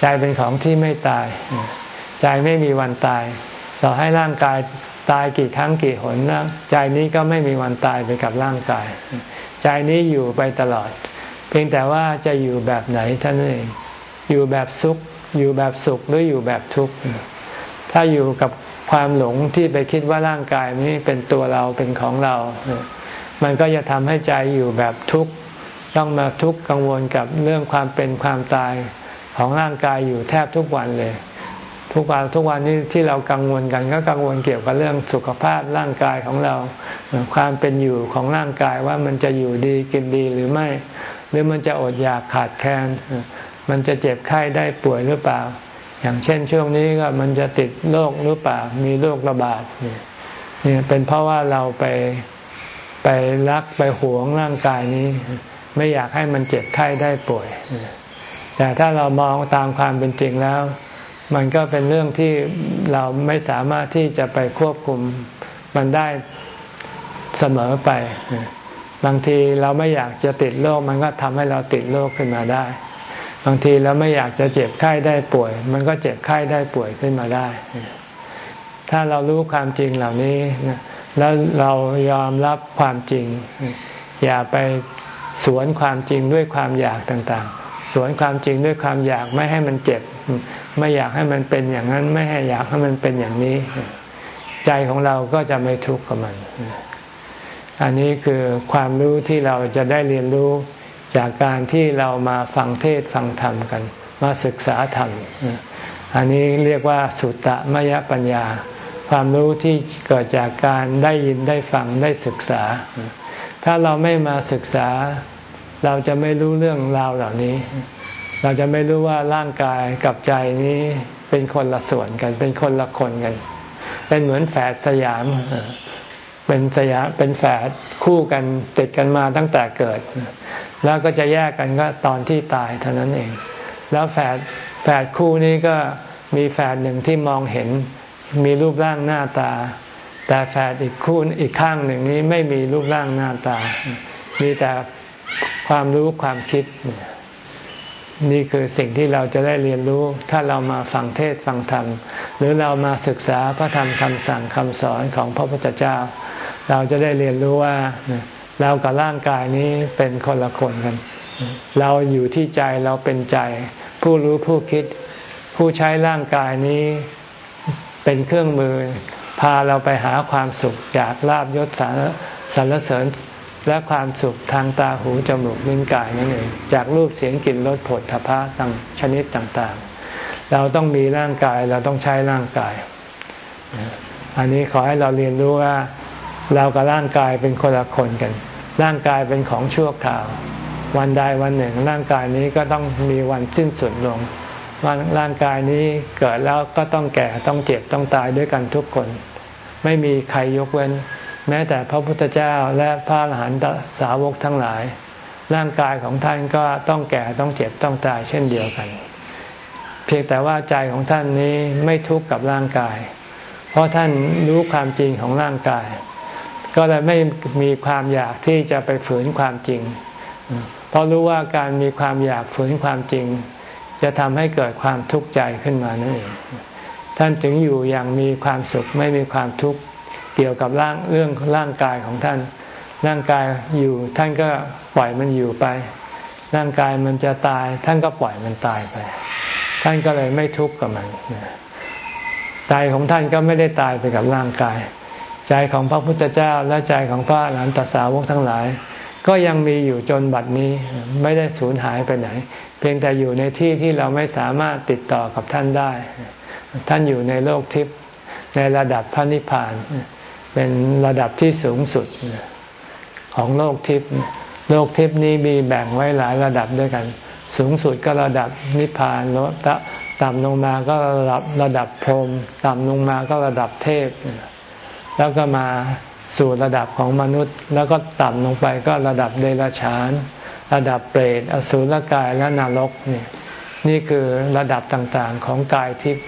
Speaker 1: ใจเป็นของที่ไม่ตาย ใจไม่มีวันตาย ต่อให้ร่างกายตายกี่ครั้งกี่หนนะใจนี้ก็ไม่มีวันตายไปกับร่างกาย ใจนี้อยู่ไปตลอด เพียงแต่ว่าจะอยู่แบบไหนท่านเองอยู่แบบสุข อยู่แบบสุขหรืออยู่แบบทุกข์ถ้าอยู่กับความหลงที่ไปคิดว่าร่างกายนี้เป็นตัวเราเป็นของเรา มันก็จะทำให้ใจอยู่แบบทุกข์ต้องมาทุกข์กังวลกับเรื่องความเป็นความตายของร่างกายอยู่แทบทุกวันเลย ทุกวันทุกวันนี้ที่เรากังวลกันก็กังวลเกี่ยวกับเรื่องสุขภาพร่างกายของเรา ความเป็นอยู่ของร่างกายว่ามันจะอยู่ดีกินดีหรือไม่ หรือมันจะอดอยากขาดแคลน มันจะเจ็บไข้ได้ป่วยหรือเปล่า อย่างเช่นช่วงนี้ก็มันจะติดโรคหรือเปล่า มีโรคระบาดเนี่ยเป็นเพราะว่าเราไปไปรักไปหวงร่างกายนี้ ไม่อยากให้มันเจ็บไข้ได้ป่วย แต่ถ้าเรามองตามความเป็นจริงแล้ว มันก็เป็นเรื่องที่เราไม่สามารถที่จะไปควบคุมมันได้เสมอไป บางทีเราไม่อยากจะติดโรคมันก็ทำให้เราติดโรคขึ้นมาได้ บางทีเราไม่อยากจะเจ็บไข้ได้ป่วย มันก็เจ็บไข้ได้ป่วยขึ้นมาได้ ถ้าเรารู้ความจริงเหล่านี้แล้วเรายอมรับความจริง อย่าไปสวนความจริงด้วยความอยากต่างๆ สวนความจริงด้วยความอยากไม่ให้มันเจ็บ ไม่อยากให้มันเป็นอย่างนั้น ไม่ให้อยากให้มันเป็นอย่างนี้ ใจของเราก็จะไม่ทุกข์กับมัน อันนี้คือความรู้ที่เราจะได้เรียนรู้ จากการที่เรามาฟังเทศฟังธรรมกัน มาศึกษาธรรม อันนี้เรียกว่าสุตตะมยปัญญา ความรู้ที่เกิดจากการได้ยินได้ฟังได้ศึกษา ถ้าเราไม่มาศึกษา เราจะไม่รู้เรื่องราวเหล่านี้ เราจะไม่รู้ว่าร่างกายกับใจนี้เป็นคนละส่วนกันเป็นคนละคนกัน เป็นเหมือนแฝดสยามเป็นสยามเป็นแฝดคู่กันติดกันมาตั้งแต่เกิด แล้วก็จะแยกกันก็ตอนที่ตายเท่านั้นเอง แล้วแฝดแฝดคู่นี้ก็มีแฝดหนึ่งที่มองเห็น มีรูปร่างหน้าตา แต่แฝดอีกคู่อีกข้างหนึ่งนี้ไม่มีรูปร่างหน้าตา มีแต่ความรู้ความคิด นี่คือสิ่งที่เราจะได้เรียนรู้ ถ้าเรามาฟังเทศฟังธรรม หรือเรามาศึกษาพระธรรมคำสั่งคำสอนของพระพุทธเจ้า เราจะได้เรียนรู้ว่า เรากับร่างกายนี้เป็นคนละคนกัน เราอยู่ที่ใจเราเป็นใจ ผู้รู้ผู้คิด ผู้ใช้ร่างกายนี้เป็นเครื่องมือ พาเราไปหาความสุขจากลาบยศสารเสริญและความสุขทางตาหูจมูกลิ้นกายนั่นเองจากรูปเสียงกลิ่นรสผลทพะต่างชนิดต่างๆ เราต้องมีร่างกายเราต้องใช้ร่างกาย อันนี้ขอให้เราเรียนรู้ว่า เรากับร่างกายเป็นคนละคนกัน ร่างกายเป็นของชั่วคราว วันใดวันหนึ่ง ร่างกายนี้ก็ต้องมีวันสิ้นสุดลงร่างกายนี้เกิดแล้วก็ต้องแก่ต้องเจ็บต้องตายด้วยกันทุกคน ไม่มีใครยกเว้น แม้แต่พระพุทธเจ้าและพระอรหันตสาวกทั้งหลาย ร่างกายของท่านก็ต้องแก่ต้องเจ็บต้องตายเช่นเดียวกัน เพียงแต่ว่าใจของท่านนี้ไม่ทุกข์กับร่างกาย เพราะท่านรู้ความจริงของร่างกาย ก็เลยไม่มีความอยากที่จะไปฝืนความจริง เพราะรู้ว่าการมีความอยากฝืนความจริง จะทำให้เกิดความทุกข์ใจขึ้นมานั่นเองท่านจึงอยู่อย่างมีความสุขไม่มีความทุกข์เกี่ยวกับร่างเรื่องร่างกายของท่าน ร่างกายอยู่ท่านก็ปล่อยมันอยู่ไป ร่างกายมันจะตาย ท่านก็ปล่อยมันตายไป ท่านก็เลยไม่ทุกข์กับมันใจของท่านก็ไม่ได้ตายไปกับร่างกาย ใจของพระพุทธเจ้าและใจของพระหลานตสาวกทั้งหลาย ก็ยังมีอยู่จนบัดนี้ไม่ได้สูญหายไปไหน เพียงแต่อยู่ในที่ที่เราไม่สามารถติดต่อกับท่านได้ ท่านอยู่ในโลกทิพย์ในระดับพระนิพพาน เป็นระดับที่สูงสุดของโลกทิพย์โลกทิพย์นี้มีแบ่งไว้หลายระดับด้วยกัน สูงสุดก็ระดับนิพพานแล้วต่ำลงมาก็ระดับระดับพรหมต่ำลงมาก็ระดับเทพ แล้วก็มาสู่ระดับของมนุษย์ แล้วก็ต่ำลงไปก็ระดับเดรัจฉาน ระดับเปรตอสุรกายและนรกนี่นี่คือระดับต่างๆของกายทิพย์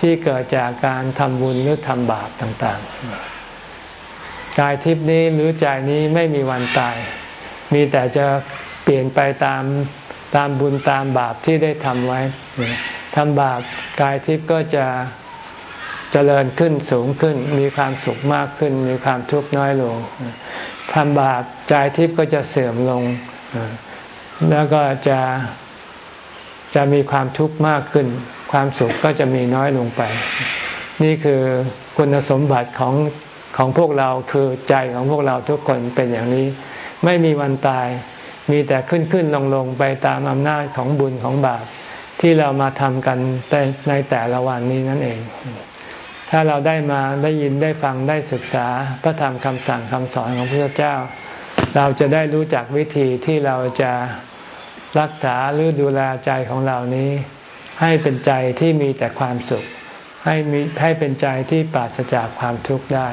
Speaker 1: ที่เกิดจากการทำบุญหรือทำบาปต่างๆ กายทิพย์นี้หรือใจนี้ไม่มีวันตาย มีแต่จะเปลี่ยนไปตามตามบุญตามบาปที่ได้ทำไว้ทำบาปกายทิพย์ก็จะ เจริญขึ้นสูงขึ้น มีความสุขมากขึ้น มีความทุกข์น้อยลงทำบาปใจทิพย์ก็จะเสื่อมลง แล้วก็จะจะมีความทุกข์มากขึ้น ความสุขก็จะมีน้อยลงไป นี่คือคุณสมบัติของของพวกเราคือใจของพวกเราทุกคนเป็นอย่างนี้ ไม่มีวันตาย มีแต่ขึ้นขึ้นลงลงไปตามอำนาจของบุญของบาปที่เรามาทำกันในแต่ละวันนี้นั่นเอง ถ้าเราได้มาได้ยินได้ฟังได้ศึกษาพระธรรมคำสั่งคำสอนของพระเจ้า เราจะได้รู้จักวิธีที่เราจะรักษาหรือดูแลใจของเรานี้ ให้เป็นใจที่มีแต่ความสุข ให้มีให้เป็นใจที่ปราศจากความทุกข์ได้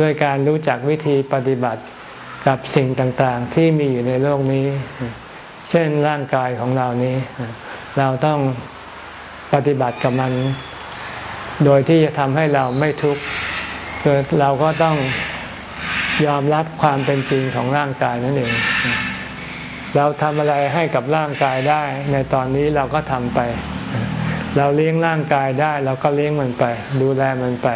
Speaker 1: ด้วยการรู้จักวิธีปฏิบัติกับสิ่งต่างๆ ที่มีอยู่ในโลกนี้ เช่นร่างกายของเรานี้ เราต้องปฏิบัติกับมัน โดยที่จะทำให้เราไม่ทุกข์คือเราก็ต้องยอมรับความเป็นจริงของร่างกายนั่นเอง เราทำอะไรให้กับร่างกายได้ ในตอนนี้เราก็ทำไป เราเลี้ยงร่างกายได้ เราก็เลี้ยงมันไป ดูแลมันไป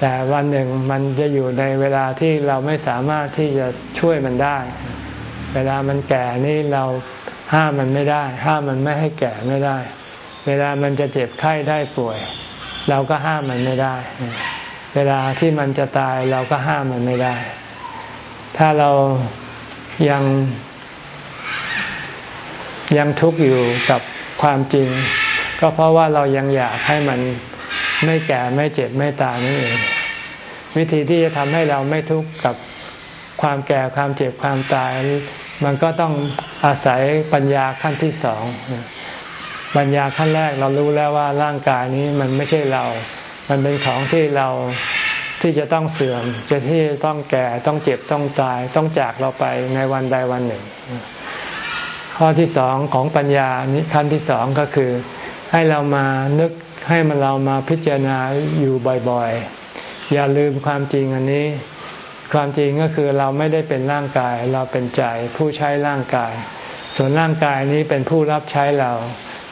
Speaker 1: แต่วันหนึ่งมันจะอยู่ในเวลาที่เราไม่สามารถที่จะช่วยมันได้ เวลามันแก่นี่เราห้ามมันไม่ได้ ห้ามมันไม่ให้แก่ไม่ได้ เวลามันจะเจ็บไข้ได้ป่วย เราก็ห้ามมันไม่ได้ เวลาที่มันจะตายเราก็ห้ามมันไม่ได้ ถ้าเรายังยังทุกข์อยู่กับความจริง ก็เพราะว่าเรายังอยากให้มันไม่แก่ไม่เจ็บไม่ตายนั่นเอง วิธีที่จะทำให้เราไม่ทุกข์กับความแก่ความเจ็บความตาย มันก็ต้องอาศัยปัญญาขั้นที่สอง ปัญญาขั้นแรกเรารู้แล้วว่าร่างกายนี้มันไม่ใช่เรา มันเป็นของที่เราที่จะต้องเสื่อม จะที่ต้องแก่ ต้องเจ็บ ต้องตาย ต้องจากเราไปในวันใดวันหนึ่ง ข้อที่สองของปัญญานี้ขั้นที่สองก็คือ ให้เรามานึกให้มันเรามาพิจารณาอยู่บ่อยๆ อย่าลืมความจริงอันนี้ ความจริงก็คือเราไม่ได้เป็นร่างกาย เราเป็นใจผู้ใช้ร่างกาย ส่วนร่างกายนี้เป็นผู้รับใช้เรา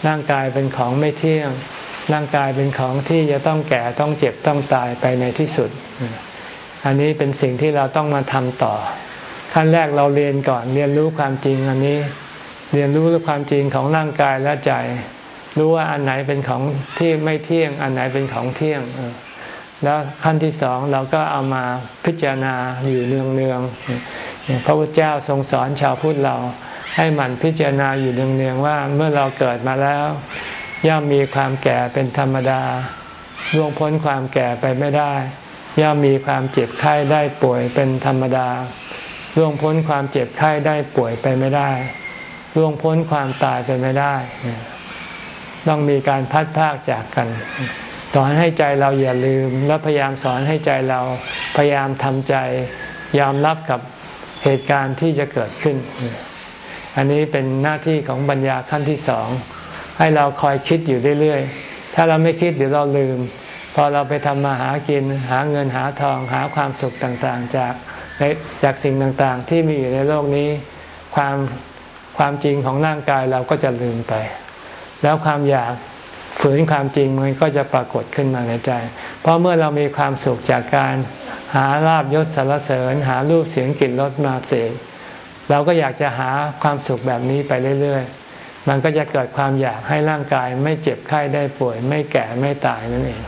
Speaker 1: ร่างกายเป็นของไม่เที่ยง ร่างกายเป็นของที่จะต้องแก่ต้องเจ็บต้องตายไปในที่สุด อันนี้เป็นสิ่งที่เราต้องมาทำต่อ ขั้นแรกเราเรียนก่อน เรียนรู้ความจริงอันนี้ เรียนรู้ความจริงของร่างกายและใจ รู้ว่าอันไหนเป็นของที่ไม่เที่ยง อันไหนเป็นของเที่ยง แล้วขั้นที่สองเราก็เอามาพิจารณาอยู่เนืองๆพระพุทธเจ้าทรงสอนชาวพุทธเรา ให้มันพิจารณาอยู่เนืองๆว่าเมื่อเราเกิดมาแล้ว ย่อมมีความแก่เป็นธรรมดาล่วงพ้นความแก่ไปไม่ได้ ย่อมมีความเจ็บไข้ได้ป่วยเป็นธรรมดาล่วงพ้นความเจ็บไข้ได้ป่วยไปไม่ได้ล่วงพ้นความตายไปไม่ได้ ต้องมีการพัดพากจากกัน สอนให้ใจเราอย่าลืม และพยายามสอนให้ใจเราพยายามทำใจ ยอมรับกับเหตุการณ์ที่จะเกิดขึ้น อันนี้เป็นหน้าที่ของปัญญาขั้นที่สอง ให้เราคอยคิดอยู่เรื่อยๆ ถ้าเราไม่คิดเดี๋ยวเราลืม พอเราไปทำมาหากิน หาเงินหาทองหาความสุขต่างๆ จากจากสิ่งต่างๆ ที่มีอยู่ในโลกนี้ ความความจริงของร่างกายเราก็จะลืมไป แล้วความอยากฝืนความจริงมันก็จะปรากฏขึ้นมาในใจ เพราะเมื่อเรามีความสุขจากการหาลาบยศสารเสริญ หารูปเสียงกลิ่นรสมาเสพ เราก็อยากจะหาความสุขแบบนี้ไปเรื่อยๆ มันก็จะเกิดความอยากให้ร่างกายไม่เจ็บไข้ได้ป่วย ไม่แก่ไม่ตายนั่นเอง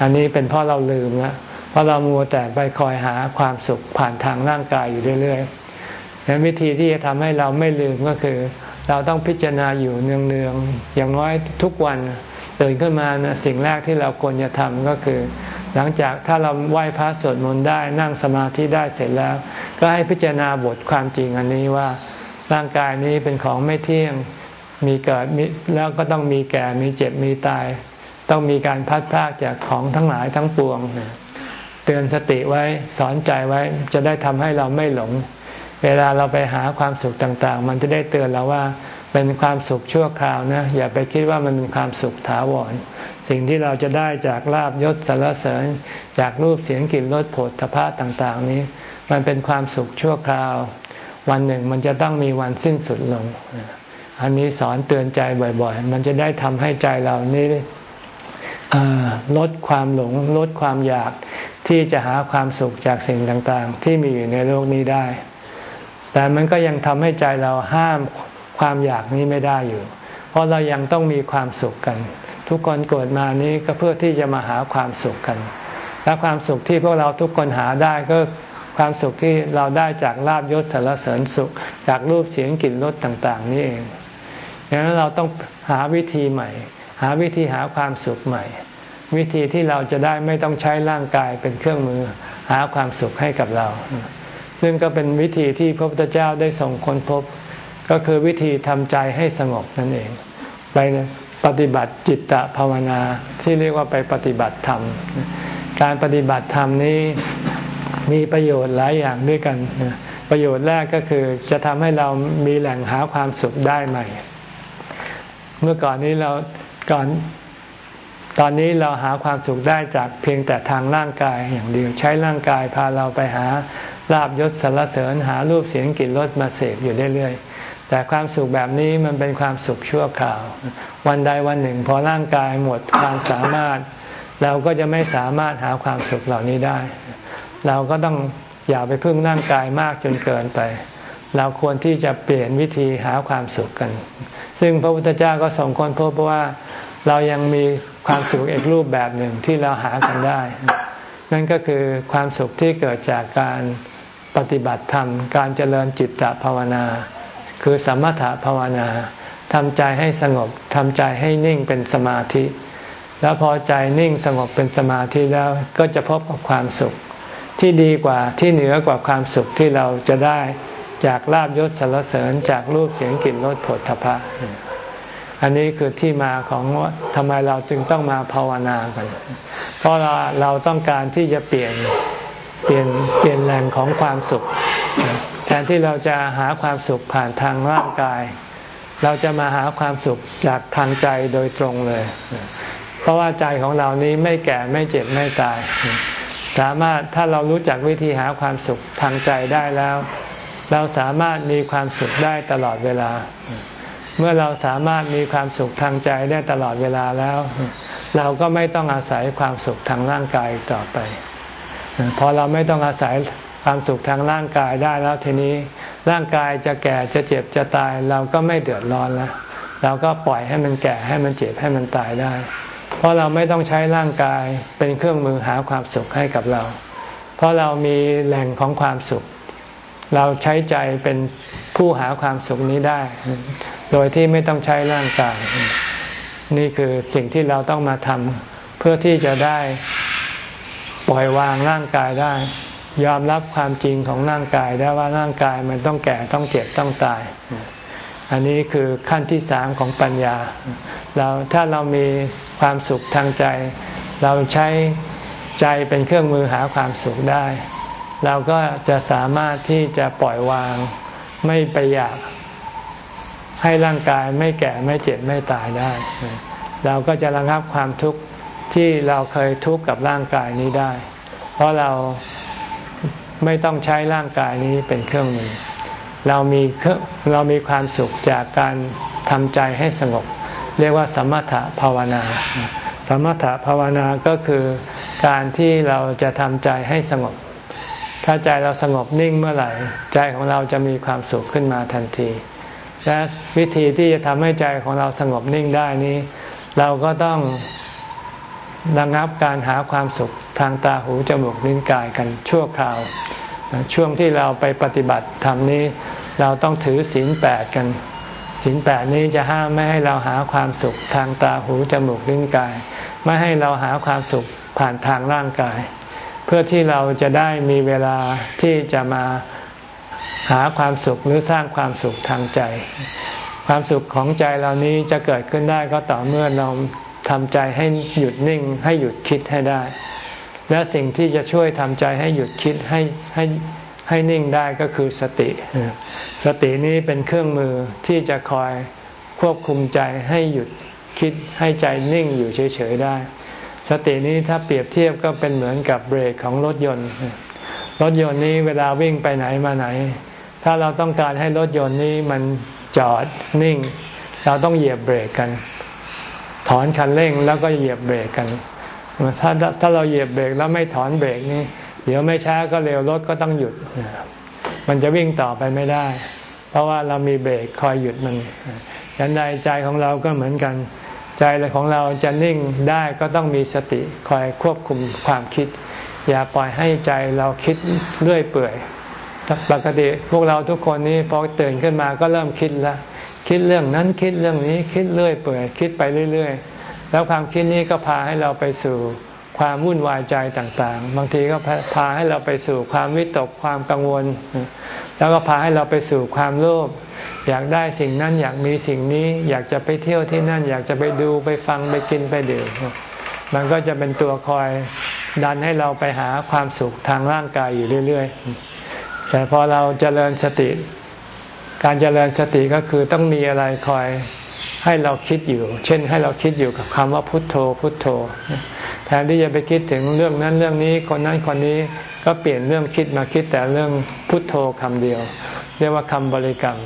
Speaker 1: อันนี้เป็นเพราะเราลืมนะเพราะเรามัวแต่ไปคอยหาความสุขผ่านทางร่างกายอยู่เรื่อยๆดังวิธีที่จะทำให้เราไม่ลืมก็คือ เราต้องพิจารณาอยู่เนืองๆ อย่างน้อยทุกวันตื่นขึ้นมานะสิ่งแรกที่เราควรจะทำก็คือ หลังจากถ้าเราไหว้พระสวดมนต์ได้นั่งสมาธิได้เสร็จแล้ว ก็ให้พิจารณาบทความจริงอันนี้ว่าร่างกายนี้เป็นของไม่เที่ยงมีเกิดแล้วก็ต้องมีแก่มีเจ็บมีตาย ต้องมีการพัดพากจากของทั้งหลายทั้งปวง เตือนสติไว้สอนใจไว้จะได้ทำให้เราไม่หลง เวลาเราไปหาความสุขต่างๆ มันจะได้เตือนเราว่าเป็นความสุขชั่วคราวนะอย่าไปคิดว่ามันเป็นความสุขถาวร สิ่งที่เราจะได้จากลาบยศสารเสริญ จากรูปเสียงกลิ่นรสผลทพะต่าง ๆ นี้ มันเป็นความสุขชั่วคราว วันหนึ่งมันจะต้องมีวันสิ้นสุดลง อันนี้สอนเตือนใจบ่อย ๆ มันจะได้ทำให้ใจเรานี้ลดความหลง ลดความอยากที่จะหาความสุขจากสิ่งต่างๆ ที่มีอยู่ในโลกนี้ได้ แต่มันก็ยังทำให้ใจเราห้ามความอยากนี้ไม่ได้อยู่ เพราะเรายังต้องมีความสุขกัน ทุกคนเกิดมานี้ก็เพื่อที่จะมาหาความสุขกัน และความสุขที่พวกเราทุกคนหาได้ก็ ความสุขที่เราได้จากลาบยศสารเสริญสุข จากรูปเสียงกลิ่นรสต่างๆ นี่เองดังนั้นเราต้องหาวิธีใหม่ หาวิธีหาความสุขใหม่ วิธีที่เราจะได้ไม่ต้องใช้ร่างกายเป็นเครื่องมือ หาความสุขให้กับเรา ซึ่งก็เป็นวิธีที่พระพุทธเจ้าได้ส่งคนพบ ก็คือวิธีทำใจให้สงบนั่นเอง ไปปฏิบัติจิตตภาวนาที่เรียกว่าไปปฏิบัติธรรม การปฏิบัติธรรมนี้ มีประโยชน์หลายอย่างด้วยกัน ประโยชน์แรกก็คือจะทำให้เรามีแหล่งหาความสุขได้ใหม่ เมื่อก่อนนี้เราก่อนตอนนี้เราหาความสุขได้จากเพียงแต่ทางร่างกายอย่างเดียวใช้ร่างกายพาเราไปหาลาบยศสรรเสริญหารูปเสียงกลิ่นรสมาเสพอยู่เรื่อยๆแต่ความสุขแบบนี้มันเป็นความสุขชั่วคราว วันใดวันหนึ่ง พอร่างกายหมดความสามารถ เราก็จะไม่สามารถหาความสุขเหล่านี้ได้ เราก็ต้องอย่าไปพึ่งร่างกายมากจนเกินไป เราควรที่จะเปลี่ยนวิธีหาความสุขกัน ซึ่งพระพุทธเจ้าก็ส่งคนพบว่าเรายังมีความสุขอีกรูปแบบหนึ่งที่เราหากันได้ นั่นก็คือความสุขที่เกิดจากการปฏิบัติธรรม การเจริญจิตตภาวนา คือสมถะภาวนาทำใจให้สงบทำใจให้นิ่งเป็นสมาธิ แล้วพอใจนิ่งสงบเป็นสมาธิแล้วก็จะพบกับความสุข ที่ดีกว่าที่เหนือกว่าความสุขที่เราจะได้จากลาบยศสรรเสริญจากรูปเสียงกลิ่นรสผลทพะ อันนี้คือที่มาของว่าทำไมเราจึงต้องมาภาวนากัน เพราะเราเราต้องการที่จะเปลี่ยนเปลี่ยนเปลี่ยนแหล่งของความสุข แทนที่เราจะหาความสุขผ่านทางร่างกาย เราจะมาหาความสุขจากทางใจโดยตรงเลย เพราะว่าใจของเรานี้ไม่แก่ไม่เจ็บไม่ตาย สามารถถ้าเรารู้จักวิธีหาความสุขทางใจได้แล้ว เราสามารถมีความสุขได้ตลอดเวลา เมื่อเราสามารถมีความสุขทางใจได้ตลอดเวลาแล้ว เราก็ไม่ต้องอาศัยความสุขทางร่างกายต่อไป พอเราไม่ต้องอาศัยความสุขทางร่างกายได้แล้วทีนี้ร่างกายจะแก่จะเจ็บจะตาย เราก็ไม่เดือดร้อนแล้วเราก็ปล่อยให้มันแก่ให้มันเจ็บให้มันตายได้ เพราะเราไม่ต้องใช้ร่างกายเป็นเครื่องมือหาความสุขให้กับเรา เพราะเรามีแหล่งของความสุข เราใช้ใจเป็นผู้หาความสุขนี้ได้ โดยที่ไม่ต้องใช้ร่างกาย นี่คือสิ่งที่เราต้องมาทำเพื่อที่จะได้ปล่อยวางร่างกายได้ ยอมรับความจริงของร่างกายได้ว่าร่างกายมันต้องแก่ต้องเจ็บต้องตาย อันนี้คือขั้นที่สามของปัญญา เราถ้าเรามีความสุขทางใจ เราใช้ใจเป็นเครื่องมือหาความสุขได้ เราก็จะสามารถที่จะปล่อยวางไม่ไปอยาก ให้ร่างกายไม่แก่ไม่เจ็บไม่ตายได้ เราก็จะระงับความทุกข์ที่เราเคยทุกข์กับร่างกายนี้ได้ เพราะเราไม่ต้องใช้ร่างกายนี้เป็นเครื่องมือ เรามีเรามีความสุขจากการทำใจให้สงบ เรียกว่าสมถภาวนา สมถภาวนาก็คือการที่เราจะทำใจให้สงบ ถ้าใจเราสงบนิ่งเมื่อไหร่ ใจของเราจะมีความสุขขึ้นมาทันที และวิธีที่จะทำให้ใจของเราสงบนิ่งได้นี้ เราก็ต้องระงับการหาความสุขทางตาหูจมูกลิ้นกายกันชั่วคราว ช่วงที่เราไปปฏิบัติธรรมนี้ เราต้องถือศีลแปดกันศีลแปดนี้จะห้ามไม่ให้เราหาความสุขทางตาหูจมูกลิ้นกาย ไม่ให้เราหาความสุขผ่านทางร่างกาย เพื่อที่เราจะได้มีเวลาที่จะมาหาความสุขหรือสร้างความสุขทางใจ ความสุขของใจเหล่านี้จะเกิดขึ้นได้ก็ต่อเมื่อเราทำใจให้หยุดนิ่งให้หยุดคิดให้ได้ และสิ่งที่จะช่วยทำใจให้หยุดคิดให้ให้ให้นิ่งได้ก็คือสติ สตินี้เป็นเครื่องมือที่จะคอยควบคุมใจให้หยุดคิดให้ใจนิ่งอยู่เฉยๆได้ สตินี้ถ้าเปรียบเทียบก็เป็นเหมือนกับเบรกของรถยนต์ รถยนต์นี้เวลาวิ่งไปไหนมาไหน ถ้าเราต้องการให้รถยนต์นี้มันจอดนิ่ง เราต้องเหยียบเบรกกัน ถอนคันเร่งแล้วก็เหยียบเบรกกัน ถ้าถ้าเราเหยียบเบรกแล้วไม่ถอนเบรกนี่เดี๋ยวไม่ช้าก็เร็วรถก็ต้องหยุด มันจะวิ่งต่อไปไม่ได้ เพราะว่าเรามีเบรกคอยหยุดมันยันใดใจของเราก็เหมือนกัน ใจของเราจะนิ่งได้ก็ต้องมีสติคอยควบคุมความคิด อย่าปล่อยให้ใจเราคิดเรื่อยเปื่อยปกติพวกเราทุกคนนี้พอตื่นขึ้นมาก็เริ่มคิดแล้วคิดเรื่องนั้นคิดเรื่องนี้คิดเรื่อยเปื่อยคิดไปเรื่อย แล้วความคิดนี้ก็พาให้เราไปสู่ความวุ่นวายใจต่างๆ บางทีก็พาให้เราไปสู่ความวิตกความกังวล แล้วก็พาให้เราไปสู่ความโลภ อยากได้สิ่งนั้นอยากมีสิ่งนี้ อยากจะไปเที่ยวที่นั่น อยากจะไปดูไปฟังไปกินไปดื่ม มันก็จะเป็นตัวคอยดันให้เราไปหาความสุขทางร่างกายอยู่เรื่อย ๆ แต่พอเราจเจริญสติ การเจริญสติก็คือต้องมีอะไรคอย ให้เราคิดอยู่ เช่นให้เราคิดอยู่กับคำว่าพุทโธ พุทโธ แทนที่จะไปคิดถึงเรื่องนั้นเรื่องนี้คนนั้นคนนี้ก็เปลี่ยนเรื่องคิดมาคิดแต่เรื่องพุทโธคำเดียว เรียกว่าคำบริกรรม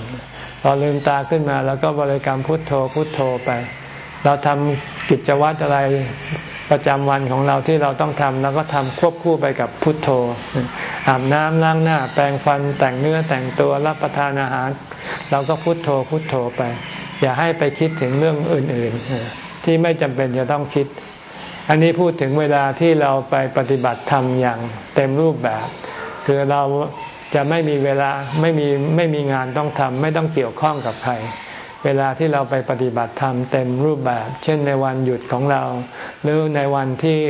Speaker 1: พอลืมตาขึ้นมาแล้วก็บริกรรมพุทโธพุทโธไป เราทำกิจวัตรอะไรประจำวันของเราที่เราต้องทำแล้วก็ทำควบคู่ไปกับพุทโธ อาบน้ำล้างหน้า แปรงฟันแต่งเนื้อแต่งตัวรับประทานอาหาร เราก็พุทโธพุทโธไป อย่าให้ไปคิดถึงเรื่องอื่นๆ ที่ไม่จำเป็นจะต้องคิด อันนี้พูดถึงเวลาที่เราไปปฏิบัติธรรมอย่างเต็มรูปแบบ คือเราจะไม่มีเวลาไม่มีไม่มีงานต้องทำไม่ต้องเกี่ยวข้องกับใคร เวลาที่เราไปปฏิบัติธรรมเต็มรูปแบบ เช่นในวันหยุดของเรา หรือในวันที่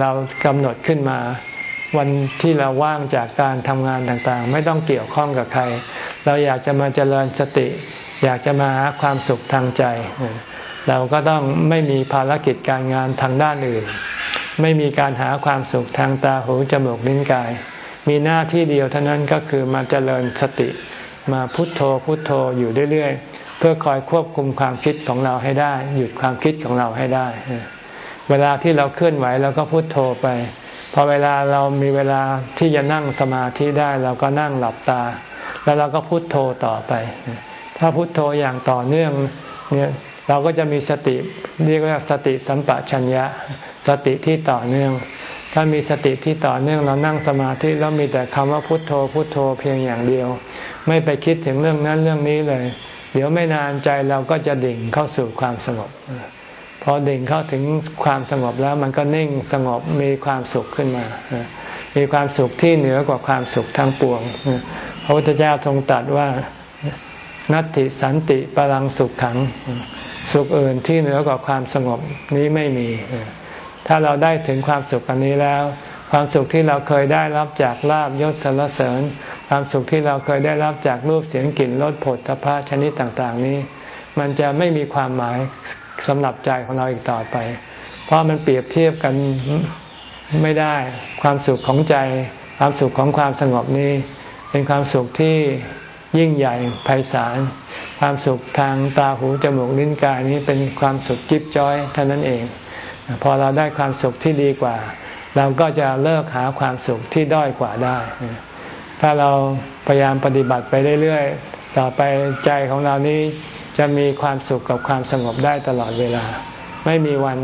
Speaker 1: เรากำหนดขึ้นมา วันที่เราว่างจากการทำงานต่างๆ ไม่ต้องเกี่ยวข้องกับใคร เราอยากจะมาเจริญสติ อยากจะมาหาความสุขทางใจ เราก็ต้องไม่มีภารกิจการงานทางด้านอื่น ไม่มีการหาความสุขทางตาหูจมูกลิ้นกาย มีหน้าที่เดียวเท่านั้นก็คือมาเจริญสติ มาพุทโธพุทโธอยู่เรื่อยๆ เพื่อคอยควบคุมความคิดของเราให้ได้ หยุดความคิดของเราให้ได้ เวลาที่เราเคลื่อนไหวเราก็พุทโธไปพอเวลาเรามีเวลาที่จะนั่งสมาธิได้ เราก็นั่งหลับตา แล้วเราก็พุทโธต่อไป ถ้าพุทโธอย่างต่อเนื่องเนี่ยเราก็จะมีสติเรียกว่าสติสัมปชัญญะ สติที่ต่อเนื่อง ถ้ามีสติที่ต่อเนื่องเรานั่งสมาธิแล้วมีแต่คำว่าพุทโธพุทโธเพียงอย่างเดียว ไม่ไปคิดถึงเรื่องนั้นเรื่องนี้เลย เดี๋ยวไม่นานใจเราก็จะดิ่งเข้าสู่ความสงบพอดิ่งเข้าถึงความสงบแล้วมันก็นิ่งสงบมีความสุขขึ้นมา มีความสุขที่เหนือกว่าความสุขทั้งปวง พระพุทธเจ้าทรงตรัสว่า นัตติสันติปรังสุขขัง สุขอื่นที่เหนือกว่าความสงบนี้ไม่มี ถ้าเราได้ถึงความสุขอันนี้แล้ว ความสุขที่เราเคยได้รับจากลาบยศสรรเสริญ ความสุขที่เราเคยได้รับจากรูปเสียงกลิ่นรสผลทพะชนิดต่างๆนี้ มันจะไม่มีความหมายสำหรับใจของเราอีกต่อไป เพราะมันเปรียบเทียบกันไม่ได้ความสุขของใจ ความสุขของความสงบนี้ เป็นความสุขที่ ยิ่งใหญ่ไพศาลความสุขทางตาหูจมูกลิ้นกายนี้เป็นความสุขจิ๊บจ้อยเท่านั้นเอง พอเราได้ความสุขที่ดีกว่า เราก็จะเลิกหาความสุขที่ด้อยกว่าได้ ถ้าเราพยายามปฏิบัติไปเรื่อยๆต่อไปใจของเรานี้จะมีความสุขกับความสงบได้ตลอดเวลา ไม่มีวัน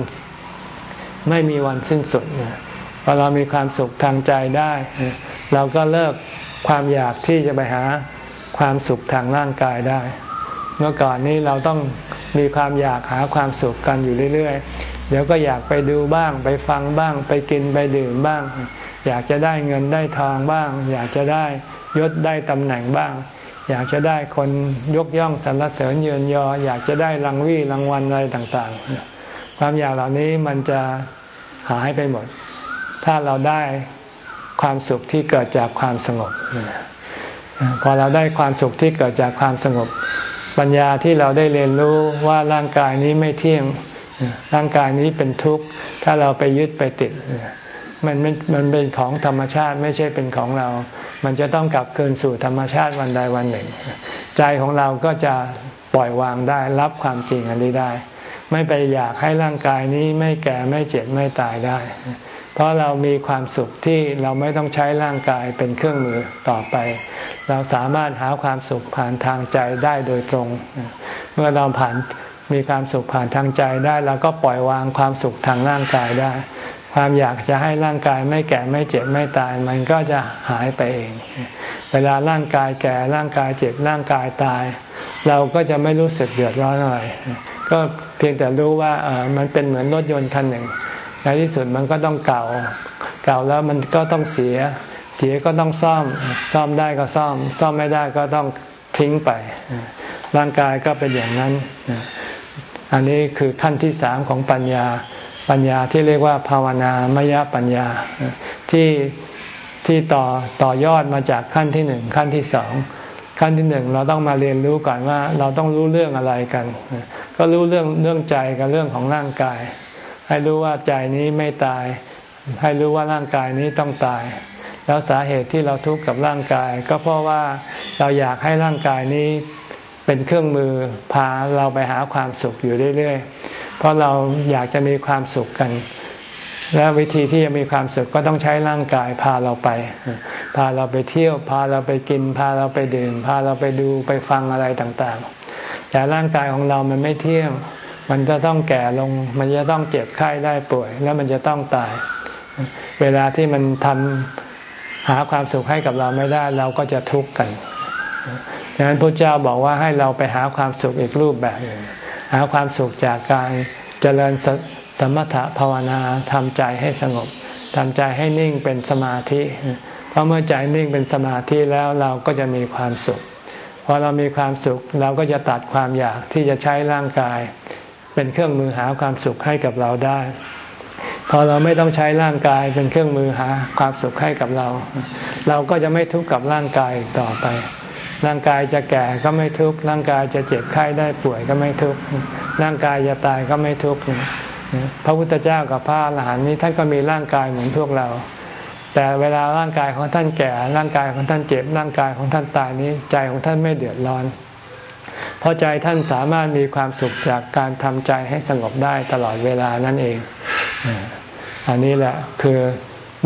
Speaker 1: ไม่มีวันสิ้นสุดพอเรามีความสุขทางใจได้ เราก็เลิกความอยากที่จะไปหา ความสุขทางร่างกายได้ เมื่อก่อนนี้เราต้องมีความอยากหาความสุขกันอยู่เรื่อยๆ เดี๋ยวก็อยากไปดูบ้าง ไปฟังบ้าง ไปกินไปดื่มบ้าง อยากจะได้เงินได้ทองบ้าง อยากจะได้ยศได้ตำแหน่งบ้าง อยากจะได้คนยกย่องสรรเสริญเยินยอ อยากจะได้รางวี่รางวัลอะไรต่างๆ ความอยากเหล่านี้มันจะหายไปหมด ถ้าเราได้ความสุขที่เกิดจากความสงบ พอเราได้ความสุขที่เกิดจากความสงบ ปัญญาที่เราได้เรียนรู้ว่าร่างกายนี้ไม่เที่ยงร่างกายนี้เป็นทุกข์ ถ้าเราไปยึดไปติดมันมันเป็นของธรรมชาติไม่ใช่เป็นของเรา มันจะต้องกลับคืนสู่ธรรมชาติวันใดวันหนึ่ง ใจของเราก็จะปล่อยวางได้รับความจริงอันนี้ได้ ไม่ไปอยากให้ร่างกายนี้ไม่แก่ไม่เจ็บไม่ตายได้ เพราะเรามีความสุขที่เราไม่ต้องใช้ร่างกายเป็นเครื่องมือต่อไป เราสามารถหาความสุขผ่านทางใจได้โดยตรง เมื่อเราผ่านมีความสุขผ่านทางใจได้เราก็ปล่อยวางความสุขทางร่างกายได้ ความอยากจะให้ร่างกายไม่แก่ไม่เจ็บไม่ตาย มันก็จะหายไปเอง เวลาร่างกายแก่ร่างกายเจ็บร่างกายตาย เราก็จะไม่รู้สึกเดือดร้อนอะไรก็เพียงแต่รู้ว่าเออมันเป็นเหมือนรถยนต์คันหนึ่งในที่สุดมันก็ต้องเก่า เก่าแล้วมันก็ต้องเสีย เสียก็ต้องซ่อม ซ่อมได้ก็ซ่อม ซ่อมไม่ได้ก็ต้องทิ้งไป ร่างกายก็เป็นอย่างนั้น อันนี้คือขั้นที่สามของปัญญา ปัญญาที่เรียกว่าภาวนามยปัญญา ที่ที่ต่อต่อยอดมาจากขั้นที่หนึ่งขั้นที่สองขั้นที่หนึ่งเราต้องมาเรียนรู้ก่อนว่า เราต้องรู้เรื่องอะไรกัน ก็รู้เรื่องเรื่องใจกับเรื่องของร่างกาย ให้รู้ว่าใจนี้ไม่ตาย ให้รู้ว่าร่างกายนี้ต้องตาย แล้วสาเหตุที่เราทุกข์กับร่างกาย ก็เพราะว่าเราอยากให้ร่างกายนี้เป็นเครื่องมือพาเราไปหาความสุขอยู่เรื่อยๆ เพราะเราอยากจะมีความสุขกัน และวิธีที่จะมีความสุขก็ต้องใช้ร่างกายพาเราไป พาเราไปเที่ยว พาเราไปกิน พาเราไปดื่ม พาเราไปดูไปฟังอะไรต่างๆ แต่ร่างกายของเรามันไม่เที่ยง มันจะต้องแก่ลง มันจะต้องเจ็บไข้ได้ป่วย แล้วมันจะต้องตาย เวลาที่มันทำ หาความสุขให้กับเราไม่ได้เราก็จะทุกข์กันดังนั้นพระเจ้าบอกว่าให้เราไปหาความสุขอีกรูปแบบหนึ่งหาความสุขจากการเจริญสสมถภาวนาทำใจให้สงบทำใจให้นิ่งเป็นสมาธิ เพราะเมื่อใจนิ่งเป็นสมาธิแล้วเราก็จะมีความสุข พอเรามีความสุขเราก็จะตัดความอยากที่จะใช้ร่างกาย เป็นเครื่องมือหาความสุขให้กับเราได้ พอเราไม่ต้องใช้ร่างกายเป็นเครื่องมือหาความสุขให้กับเรา เราก็จะไม่ทุกข์กับร่างกายต่อไป ร่างกายจะแก่ก็ไม่ทุกข์ร่างกายจะเจ็บไข้ได้ป่วยก็ไม่ทุกข์ร่างกายจะตายก็ไม่ทุกข์พระพุทธเจ้ากับพระอรหันต์นี้ท่านก็มีร่างกายเหมือนพวกเรา แต่เวลาร่างกายของท่านแก่ ร่างกายของท่านเจ็บ ร่างกายของท่านตายนี้ใจของท่านไม่เดือดร้อน เพราะใจท่านสามารถมีความสุขจากการทำใจให้สงบได้ตลอดเวลานั่นเอง อันนี้แหละคือ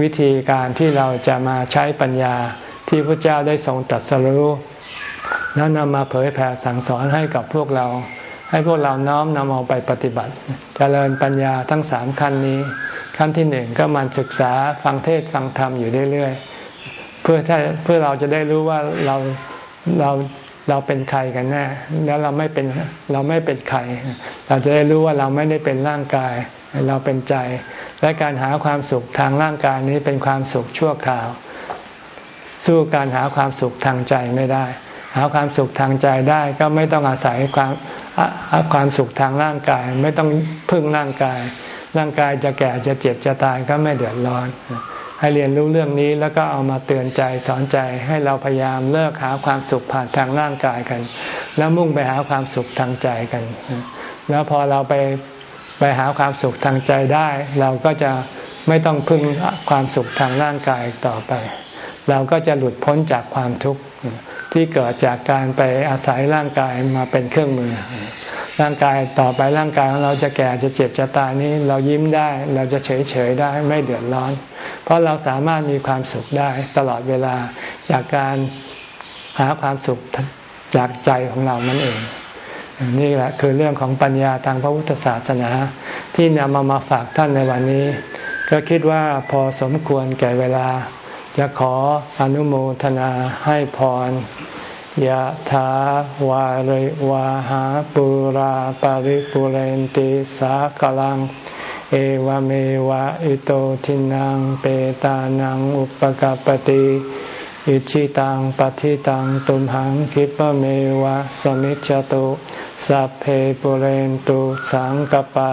Speaker 1: วิธีการที่เราจะมาใช้ปัญญาที่พระเจ้าได้ทรงตัดสรู้แล้วนำมาเผยแผ่สั่งสอนให้กับพวกเรา ให้พวกเราน้อมนำเอาไปปฏิบัติจเจริญปัญญาทั้งสามขั้นนี้ ขั้นที่หนึ่งก็มันศึกษาฟังเทศฟังธรรมอยู่เรื่อยๆเพื่อถ้าเพื่อเราจะได้รู้ว่าเราเราเราเป็นใครกันแน่แล้วเราไม่เป็นเราไม่เป็นใคร เราจะได้รู้ว่าเราไม่ได้เป็นร่างกาย เราเป็นใจ และการหาความสุขทางร่างกายนี้เป็นความสุขชั่วคราว สู้การหาความสุขทางใจไม่ได้ หาความสุขทางใจได้ก็ไม่ต้องอาศัยความความสุขทางร่างกาย ไม่ต้องพึ่งร่างกาย ร่างกายจะแก่จะเจ็บจะตายก็ไม่เดือดร้อนให้เรียนรู้เรื่องนี้แล้วก็เอามาเตือนใจสอนใจให้เราพยายามเลิกหาความสุขผ่านทางร่างกายกัน แล้วมุ่งไปหาความสุขทางใจกัน แล้วพอเราไป ไปหาความสุขทางใจได้ เราก็จะไม่ต้องพึ่งความสุขทางร่างกายต่อไป เราก็จะหลุดพ้นจากความทุกข์ที่เกิดจากการไปอาศัยร่างกายมาเป็นเครื่องมือ ร่างกายต่อไปร่างกายของเราจะแก่จะเจ็บจะตายนี้ เรายิ้มได้เราจะเฉยเฉยได้ไม่เดือดร้อน เพราะเราสามารถมีความสุขได้ตลอดเวลาจากการหาความสุขจากใจของเรานั่นเอง นี่แหละคือเรื่องของปัญญาทางพระพุทธศาสนา ที่นำมามาฝากท่านในวันนี้ ก็คิดว่าพอสมควรแก่เวลา จะขออนุโมทนาให้พรยะถาวาริวาหาปุราปาริปุเรนติสากลัง เอวเมวะอิโตทินังเปตานังอุปกปติ อิชิตังปฏิตังตุมหังคิปเมวะสมิจจตุสัพเพปุเรนตุสังกปา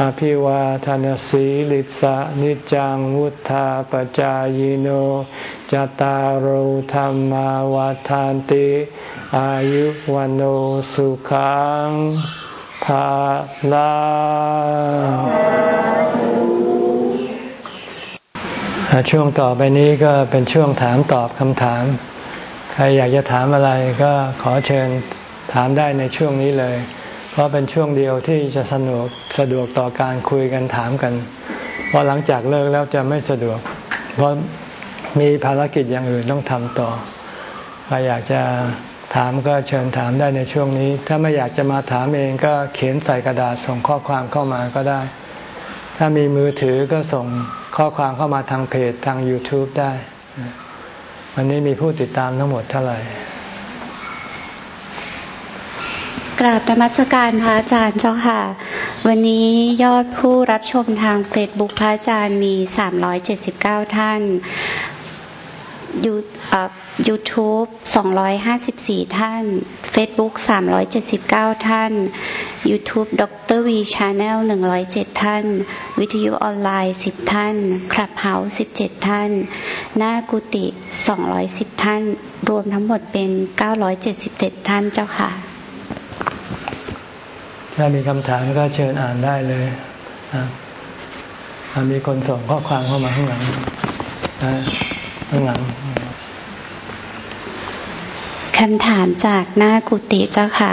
Speaker 1: อภิวาทานสีลิสะนิจังวุธาปจายโนจตารโหธรรมวาทานติ อายุวันโอสุขังภาลาช่วงต่อไปนี้ก็เป็นช่วงถามตอบคำถาม ใครอยากจะถามอะไรก็ขอเชิญถามได้ในช่วงนี้เลย เพราะเป็นช่วงเดียวที่จะสนุกสะดวกต่อการคุยกันถามกัน เพราะหลังจากเลิกแล้วจะไม่สะดวก เพราะมีภารกิจอย่างอื่นต้องทำต่อใครอยากจะถามก็เชิญถามได้ในช่วงนี้ ถ้าไม่อยากจะมาถามเองก็เขียนใส่กระดาษส่งข้อความเข้ามาก็ได้ ถ้ามีมือถือก็ส่งข้อความเข้ามาทางเพจทาง YouTube ได้ วันนี้มีผู้ติดตามทั้งหมดเท่าไหร่
Speaker 2: กราบนมัสการพระอาจารย์เจ้าค่ะ วันนี้ยอดผู้รับชมทางเฟซบุ๊กพระอาจารย์มี 379 ท่านยูยูทูบ254 ท่าน Facebook 379 ท่าน YouTube ดร.วี channel 107 ท่าน วิทยุออนไลน์ 10 ท่านคลับเฮาส์17 ท่าน หน้ากุฏิ210 ท่าน รวมทั้งหมดเป็น 977 ท่านเจ้าค่ะ
Speaker 1: ถ้ามีคำถามก็เชิญอ่านได้เลยมีคนส่งข้อความเข้ามาข้างหลังข้างหลัง
Speaker 2: คำถามจากหน้ากุฏิเจ้าค่ะ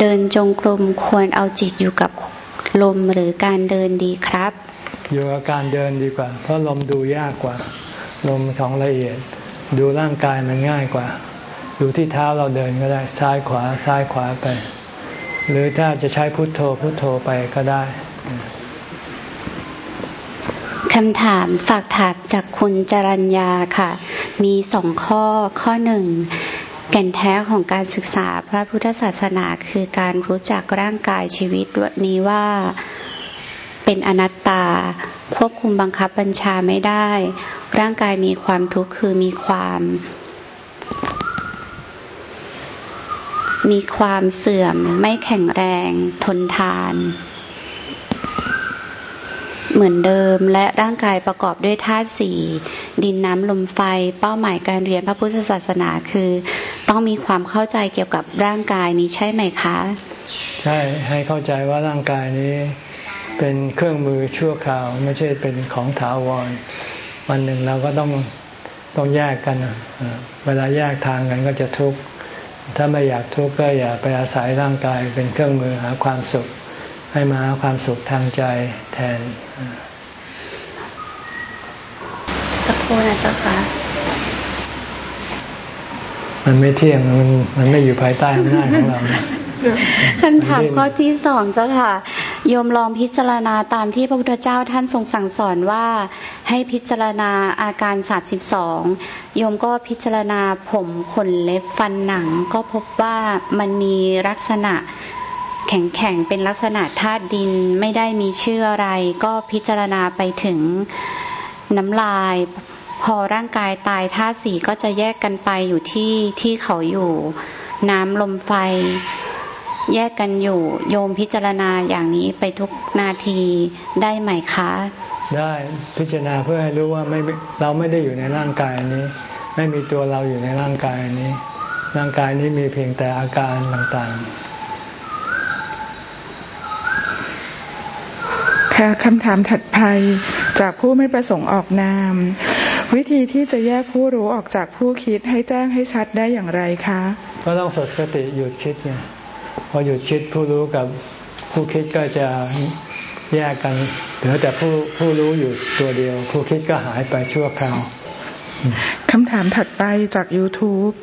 Speaker 2: เดินจงกรมควรเอาจิตอยู่กับลมหรือการเดินดีครับ
Speaker 1: อยู่กับการเดินดีกว่า เพราะลมดูยากกว่า ลมของละเอียด ดูร่างกายมันง่ายกว่า ดูที่เท้าเราเดินก็ได้ซ้ายขวาซ้ายขวาไป หรือถ้าจะใช้พุทโธพุทโธไปก็ได้
Speaker 2: คำถามฝากถามจากคุณจรัญญาค่ะ มีสองข้อข้อหนึ่งแก่นแท้ของการศึกษาพระพุทธศาสนาคือการรู้จักร่างกายชีวิตนี้ว่าเป็นอนัตตา ควบคุมบังคับบัญชาไม่ได้ ร่างกายมีความทุกข์คือมีความ มีความเสื่อมไม่แข็งแรงทนทาน เหมือนเดิมและร่างกายประกอบด้วยธาตุสี่ดินน้ำลมไฟ เป้าหมายการเรียนพระพุทธศาสนาคือ ต้องมีความเข้าใจเกี่ยวกับร่างกายนี้ใช่ไหมคะ
Speaker 1: ใช่ให้เข้าใจว่าร่างกายนี้เป็นเครื่องมือชั่วคราว ไม่ใช่เป็นของถาวร วันหนึ่งเราก็ต้องต้องแยกกัน เวลาแยกทางกันก็จะทุกข์ ถ้าไม่อยากทุกข์ก็อย่าไปอาศัยร่างกายเป็นเครื่องมือหาความสุข ให้มาความสุขทางใจแทน
Speaker 2: สักครู่นะเจ้าค่ะ
Speaker 1: มันไม่เที่ยงมันมันไม่อยู่ภายใต้อำนาจของเรา
Speaker 2: คำถามข้อที่สองเจ้าค่ะ โยมลองพิจารณาตามที่พระพุทธเจ้าท่านทรงสั่งสอนว่าให้พิจารณาอาการสาสิบสองโยมก็พิจารณาผมขนเล็บฟันหนัง ก็พบว่ามันมีลักษณะแข็งแข็งเป็นลักษณะธาตุดินไม่ได้มีชื่ออะไร ก็พิจารณาไปถึงน้ำลาย พอร่างกายตายธาตุสีก็จะแยกกันไปอยู่ที่ที่เขาอยู่ น้ำลมไฟ แยกกันอยู่โยมพิจารณาอย่างนี้ไปทุกนาทีได้ไหมคะ
Speaker 1: ได้พิจารณาเพื่อให้รู้ว่าไม่เราไม่ได้อยู่ในร่างกายนี้ ไม่มีตัวเราอยู่ในร่างกายนี้ ร่างกายนี้มีเพียงแต่อาการต่างๆ
Speaker 3: ค่ะคำถามถัดไปจากผู้ไม่ประสงค์ออกนาม วิธีที่จะแยกผู้รู้ออกจากผู้คิดให้แจ้งให้ชัดได้อย่างไรคะ
Speaker 1: ก็ต้องฝึกสติหยุดคิดไง พอหยุดคิดผู้รู้กับผู้คิดก็จะแยกกันเหลือแต่ผู้ผู้รู้อยู่ตัวเดียว ผู้คิดก็หายไปชั่วคราว
Speaker 3: คำถามถัดไปจาก YouTube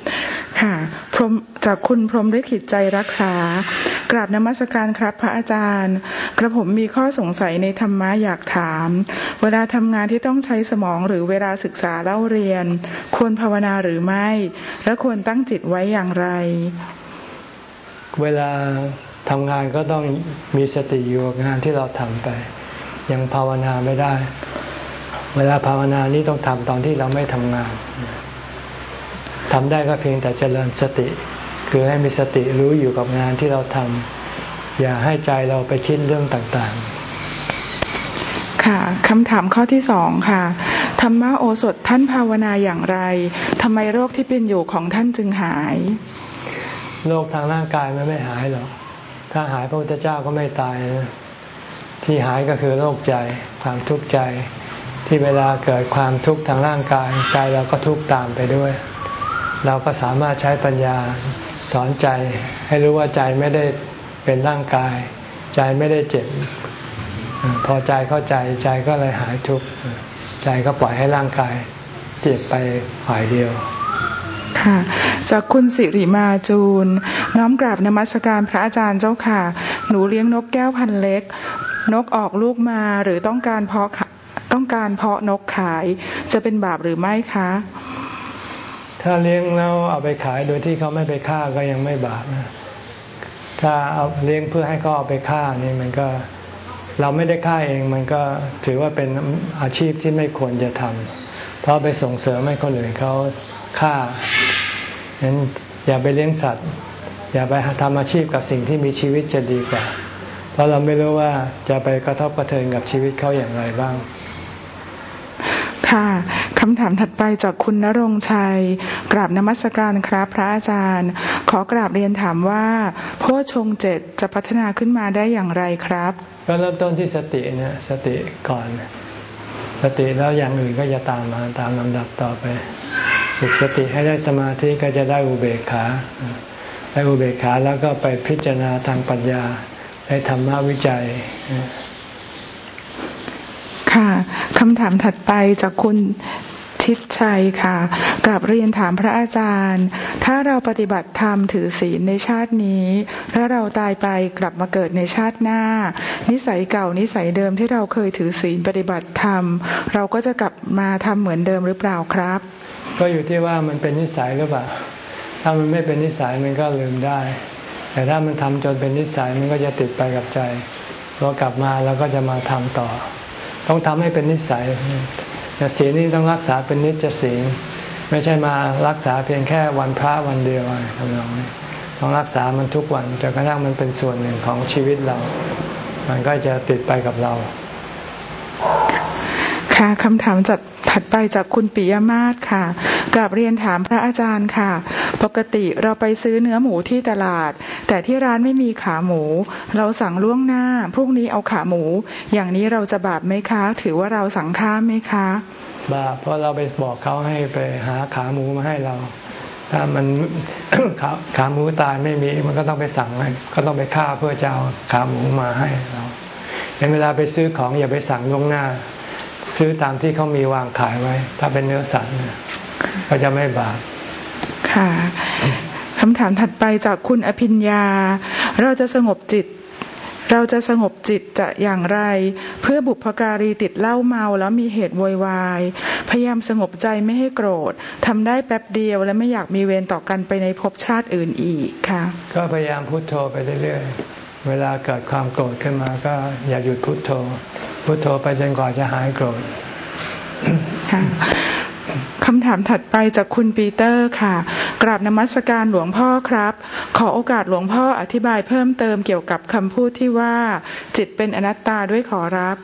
Speaker 3: ค่ะพรมจากคุณพรมฤทธิ์ใจรักษา กราบนมัสการครับพระอาจารย์ กระผมมีข้อสงสัยในธรรมะอยากถาม เวลาทำงานที่ต้องใช้สมองหรือเวลาศึกษาเล่าเรียน ควรภาวนาหรือไม่ และควรตั้งจิตไว้อย่างไร
Speaker 1: เวลาทำงานก็ต้องมีสติอยู่กับงานที่เราทำไป ยังภาวนาไม่ได้ เวลาภาวนานี้ต้องทำตอนที่เราไม่ทำงานทำได้ก็เพียงแต่เจริญสติ คือให้มีสติรู้อยู่กับงานที่เราทำอย่าให้ใจเราไปคิดเรื่องต่าง
Speaker 3: ๆ ค่ะคำถามข้อที่สองค่ะธรรมะโอสถท่านภาวนาอย่างไรทำไมโรคที่เป็นอยู่ของท่านจึงหาย
Speaker 1: โรคทางร่างกายมันไม่หายหรอก ถ้าหายพระพุทธเจ้าก็ไม่ตายนะที่หายก็คือโรคใจ ความทุกข์ใจ ที่เวลาเกิดความทุกข์ทางร่างกาย ใจเราก็ทุกข์ตามไปด้วย เราก็สามารถใช้ปัญญาสอนใจ ให้รู้ว่าใจไม่ได้เป็นร่างกาย ใจไม่ได้เจ็บ พอใจเข้าใจใจก็เลยหายทุกข์ ใจก็ปล่อยให้ร่างกายเจ็บไปฝ่ายเดียว
Speaker 3: ค่ะ จากคุณสิริมาจูน น้อมกราบนมัสการพระอาจารย์เจ้าค่ะ หนูเลี้ยงนกแก้วพันเล็ก นกออกลูกมาหรือต้องการเพาะต้องการเพาะนกขายจะเป็นบาปหรือไม่คะ
Speaker 1: ถ้าเลี้ยงแล้วเอาไปขายโดยที่เขาไม่ไปฆ่าก็ยังไม่บาปนะถ้าเอาเลี้ยงเพื่อให้เขาเอาไปฆ่านี่มันก็เราไม่ได้ฆ่าเองมันก็ถือว่าเป็นอาชีพที่ไม่ควรจะทำเพราะไปส่งเสริมให้คนอื่นเขาฆ่า ฉะนั้นอย่าไปเลี้ยงสัตว์ อย่าไปทำอาชีพกับสิ่งที่มีชีวิตจะดีกว่า เพราะเราไม่รู้ว่าจะไปกระทบกระเทือนกับชีวิตเขาอย่างไรบ้าง
Speaker 3: ค่ะคำถามถัดไปจากคุณณรงชัย กราบนมัสการครับพระอาจารย์ ขอกราบเรียนถามว่าโพชงเจ็ดจะพัฒนาขึ้นมาได้อย่างไรครับ
Speaker 1: ก็เริ่มต้นที่สติเนี่ยสติก่อน สติแล้วอย่างอื่นก็จะตามมาตามลำดับต่อไป ฝึกสติให้ได้สมาธิก็จะได้อุเบกขาได้อุเบกขาแล้วก็ไปพิจารณาทางปัญญาได้ธรรมวิจัย
Speaker 3: ค่ะคำถามถัดไปจากคุณชิดชัยค่ะกับเรียนถามพระอาจารย์ ถ้าเราปฏิบัติธรรมถือศีลในชาตินี้ ถ้าเราตายไปกลับมาเกิดในชาติหน้า นิสัยเก่านิสัยเดิมที่เราเคยถือศีลปฏิบัติธรรม เราก็จะกลับมาทำเหมือนเดิมหรือเปล่าครับ
Speaker 1: ก็อยู่ที่ว่ามันเป็นนิสัยหรือเปล่า ถ้ามันไม่เป็นนิสัยมันก็ลืมได้ แต่ถ้ามันทำจนเป็นนิสัยมันก็จะติดไปกับใจพอกลับมาเราก็จะมาทำต่อ ต้องทำให้เป็นนิสัยแต่ศีลนี่ต้องรักษาเป็นนิจศีลไม่ใช่มารักษาเพียงแค่วันพระวันเดียวทำนองนี้ต้องรักษามันทุกวันจนกระทั่งมันเป็นส่วนหนึ่งของชีวิตเรา มันก็จะติดไปกับเรา
Speaker 3: ค่ะคำถามจัด ถัดไปจากคุณปิยมาศค่ะกับเรียนถามพระอาจารย์ค่ะ ปกติเราไปซื้อเนื้อหมูที่ตลาด แต่ที่ร้านไม่มีขาหมู เราสั่งล่วงหน้า พรุ่งนี้เอาขาหมู อย่างนี้เราจะบาปไหมคะ ถือว่าเราสั่งข้ามไหมคะ
Speaker 1: บาปเพราะเราไปบอกเขาให้ไปหาขาหมูมาให้เรา ถ้ามันขาขาหมูตายไม่มีมันก็ต้องไปสั่งก็ต้องไปฆ่าเพื่อจะเอาขาหมูมาให้เราเวลาไปซื้อของอย่าไปสั่งล่วงหน้า ซื้อตามที่เขามีวางขายไว้ ถ้าเป็นเนื้อสัตว์ก็จะไม่บาป
Speaker 3: ค่ะคำถามถัดไปจากคุณอภิญญา เราจะสงบจิต เราจะสงบจิตจะอย่างไร เพื่อบุพการีติดเหล้าเมาแล้วมีเหตุโวยวาย พยายามสงบใจไม่ให้โกรธทำได้แป๊บเดียวและไม่อยากมีเวรต่อกันไปในภพชาติอื่นอีกค่ะ
Speaker 1: ก็พยายามพุโทโธไปเรื่อยๆ เวลาเกิดความโกรธขึ้นมาก็อย่าหยุดพุโทโธ พุทโธไปจนกว่าจะหายโกรธ
Speaker 3: คำถามถัดไปจากคุณปีเตอร์ค่ะ กราบนมัสการหลวงพ่อครับ ขอโอกาสหลวงพ่ออธิบายเพิ่มเติมเกี่ยวกับคำพูดที่ว่า จิตเป็นอนัตตาด้วยขอรับ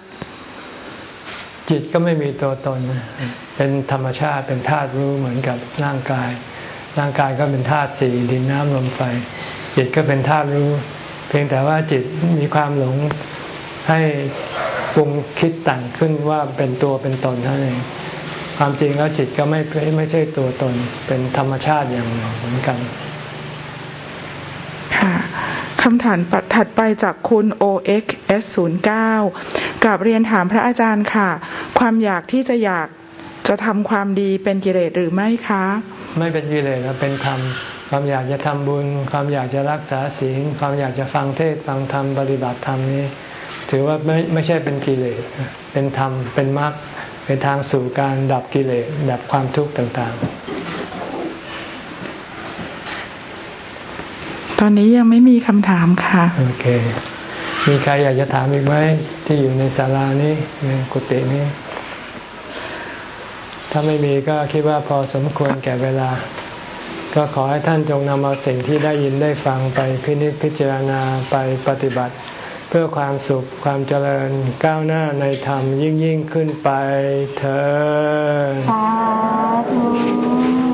Speaker 1: จิตก็ไม่มีตัวตน เป็นธรรมชาติเป็นธาตุรู้เหมือนกับร่างกาย ร่างกายก็เป็นธาตุสี่ดินน้ำลมไฟ จิตก็เป็นธาตุรู้ เพียงแต่ว่าจิตมีความหลงให้ปรุงคิดแต่งขึ้นว่าเป็นตัวเป็นตนเท่านั้นเองความจริงแล้วจิตก็ไม่ไม่ใช่ตัวตนเป็นธรรมชาติอย่างหนึ่งเหมือนกัน
Speaker 3: ค่ะคำถามปัดถัดไปจากคุณ OXS09 กับเรียนถามพระอาจารย์ค่ะ ความอยากที่จะอยาก จะทำความดีเป็นกิเลสหรือไม่คะ
Speaker 1: ไม่เป็นกิเลสเป็นธรรม ความอยากจะทำบุญ ความอยากจะรักษาศีล ความอยากจะฟังเทศฟังธรรมปฏิบัติธรรมนี้ ถือว่าไม่ไม่ใช่เป็นกิเลส เป็นธรรม เป็นมรรค เป็นทางสู่การดับกิเลส ดับความทุกข์ต่าง
Speaker 3: ๆ ตอนนี้ยังไม่มีคำถามค่ะ
Speaker 1: โอเค มีใครอยากจะถามอีกไหมที่อยู่ในศาลานี้ในกุฏินี้ ถ้าไม่มีก็คิดว่าพอสมควรแก่เวลา ก็ขอให้ท่านจงนำเอาสิ่งที่ได้ยินได้ฟังไปพินิจพิจารณาไปปฏิบัติ เพื่อความสุขความเจริญก้าวหน้าในธรรมยิ่งยิ่งขึ้นไปเธอ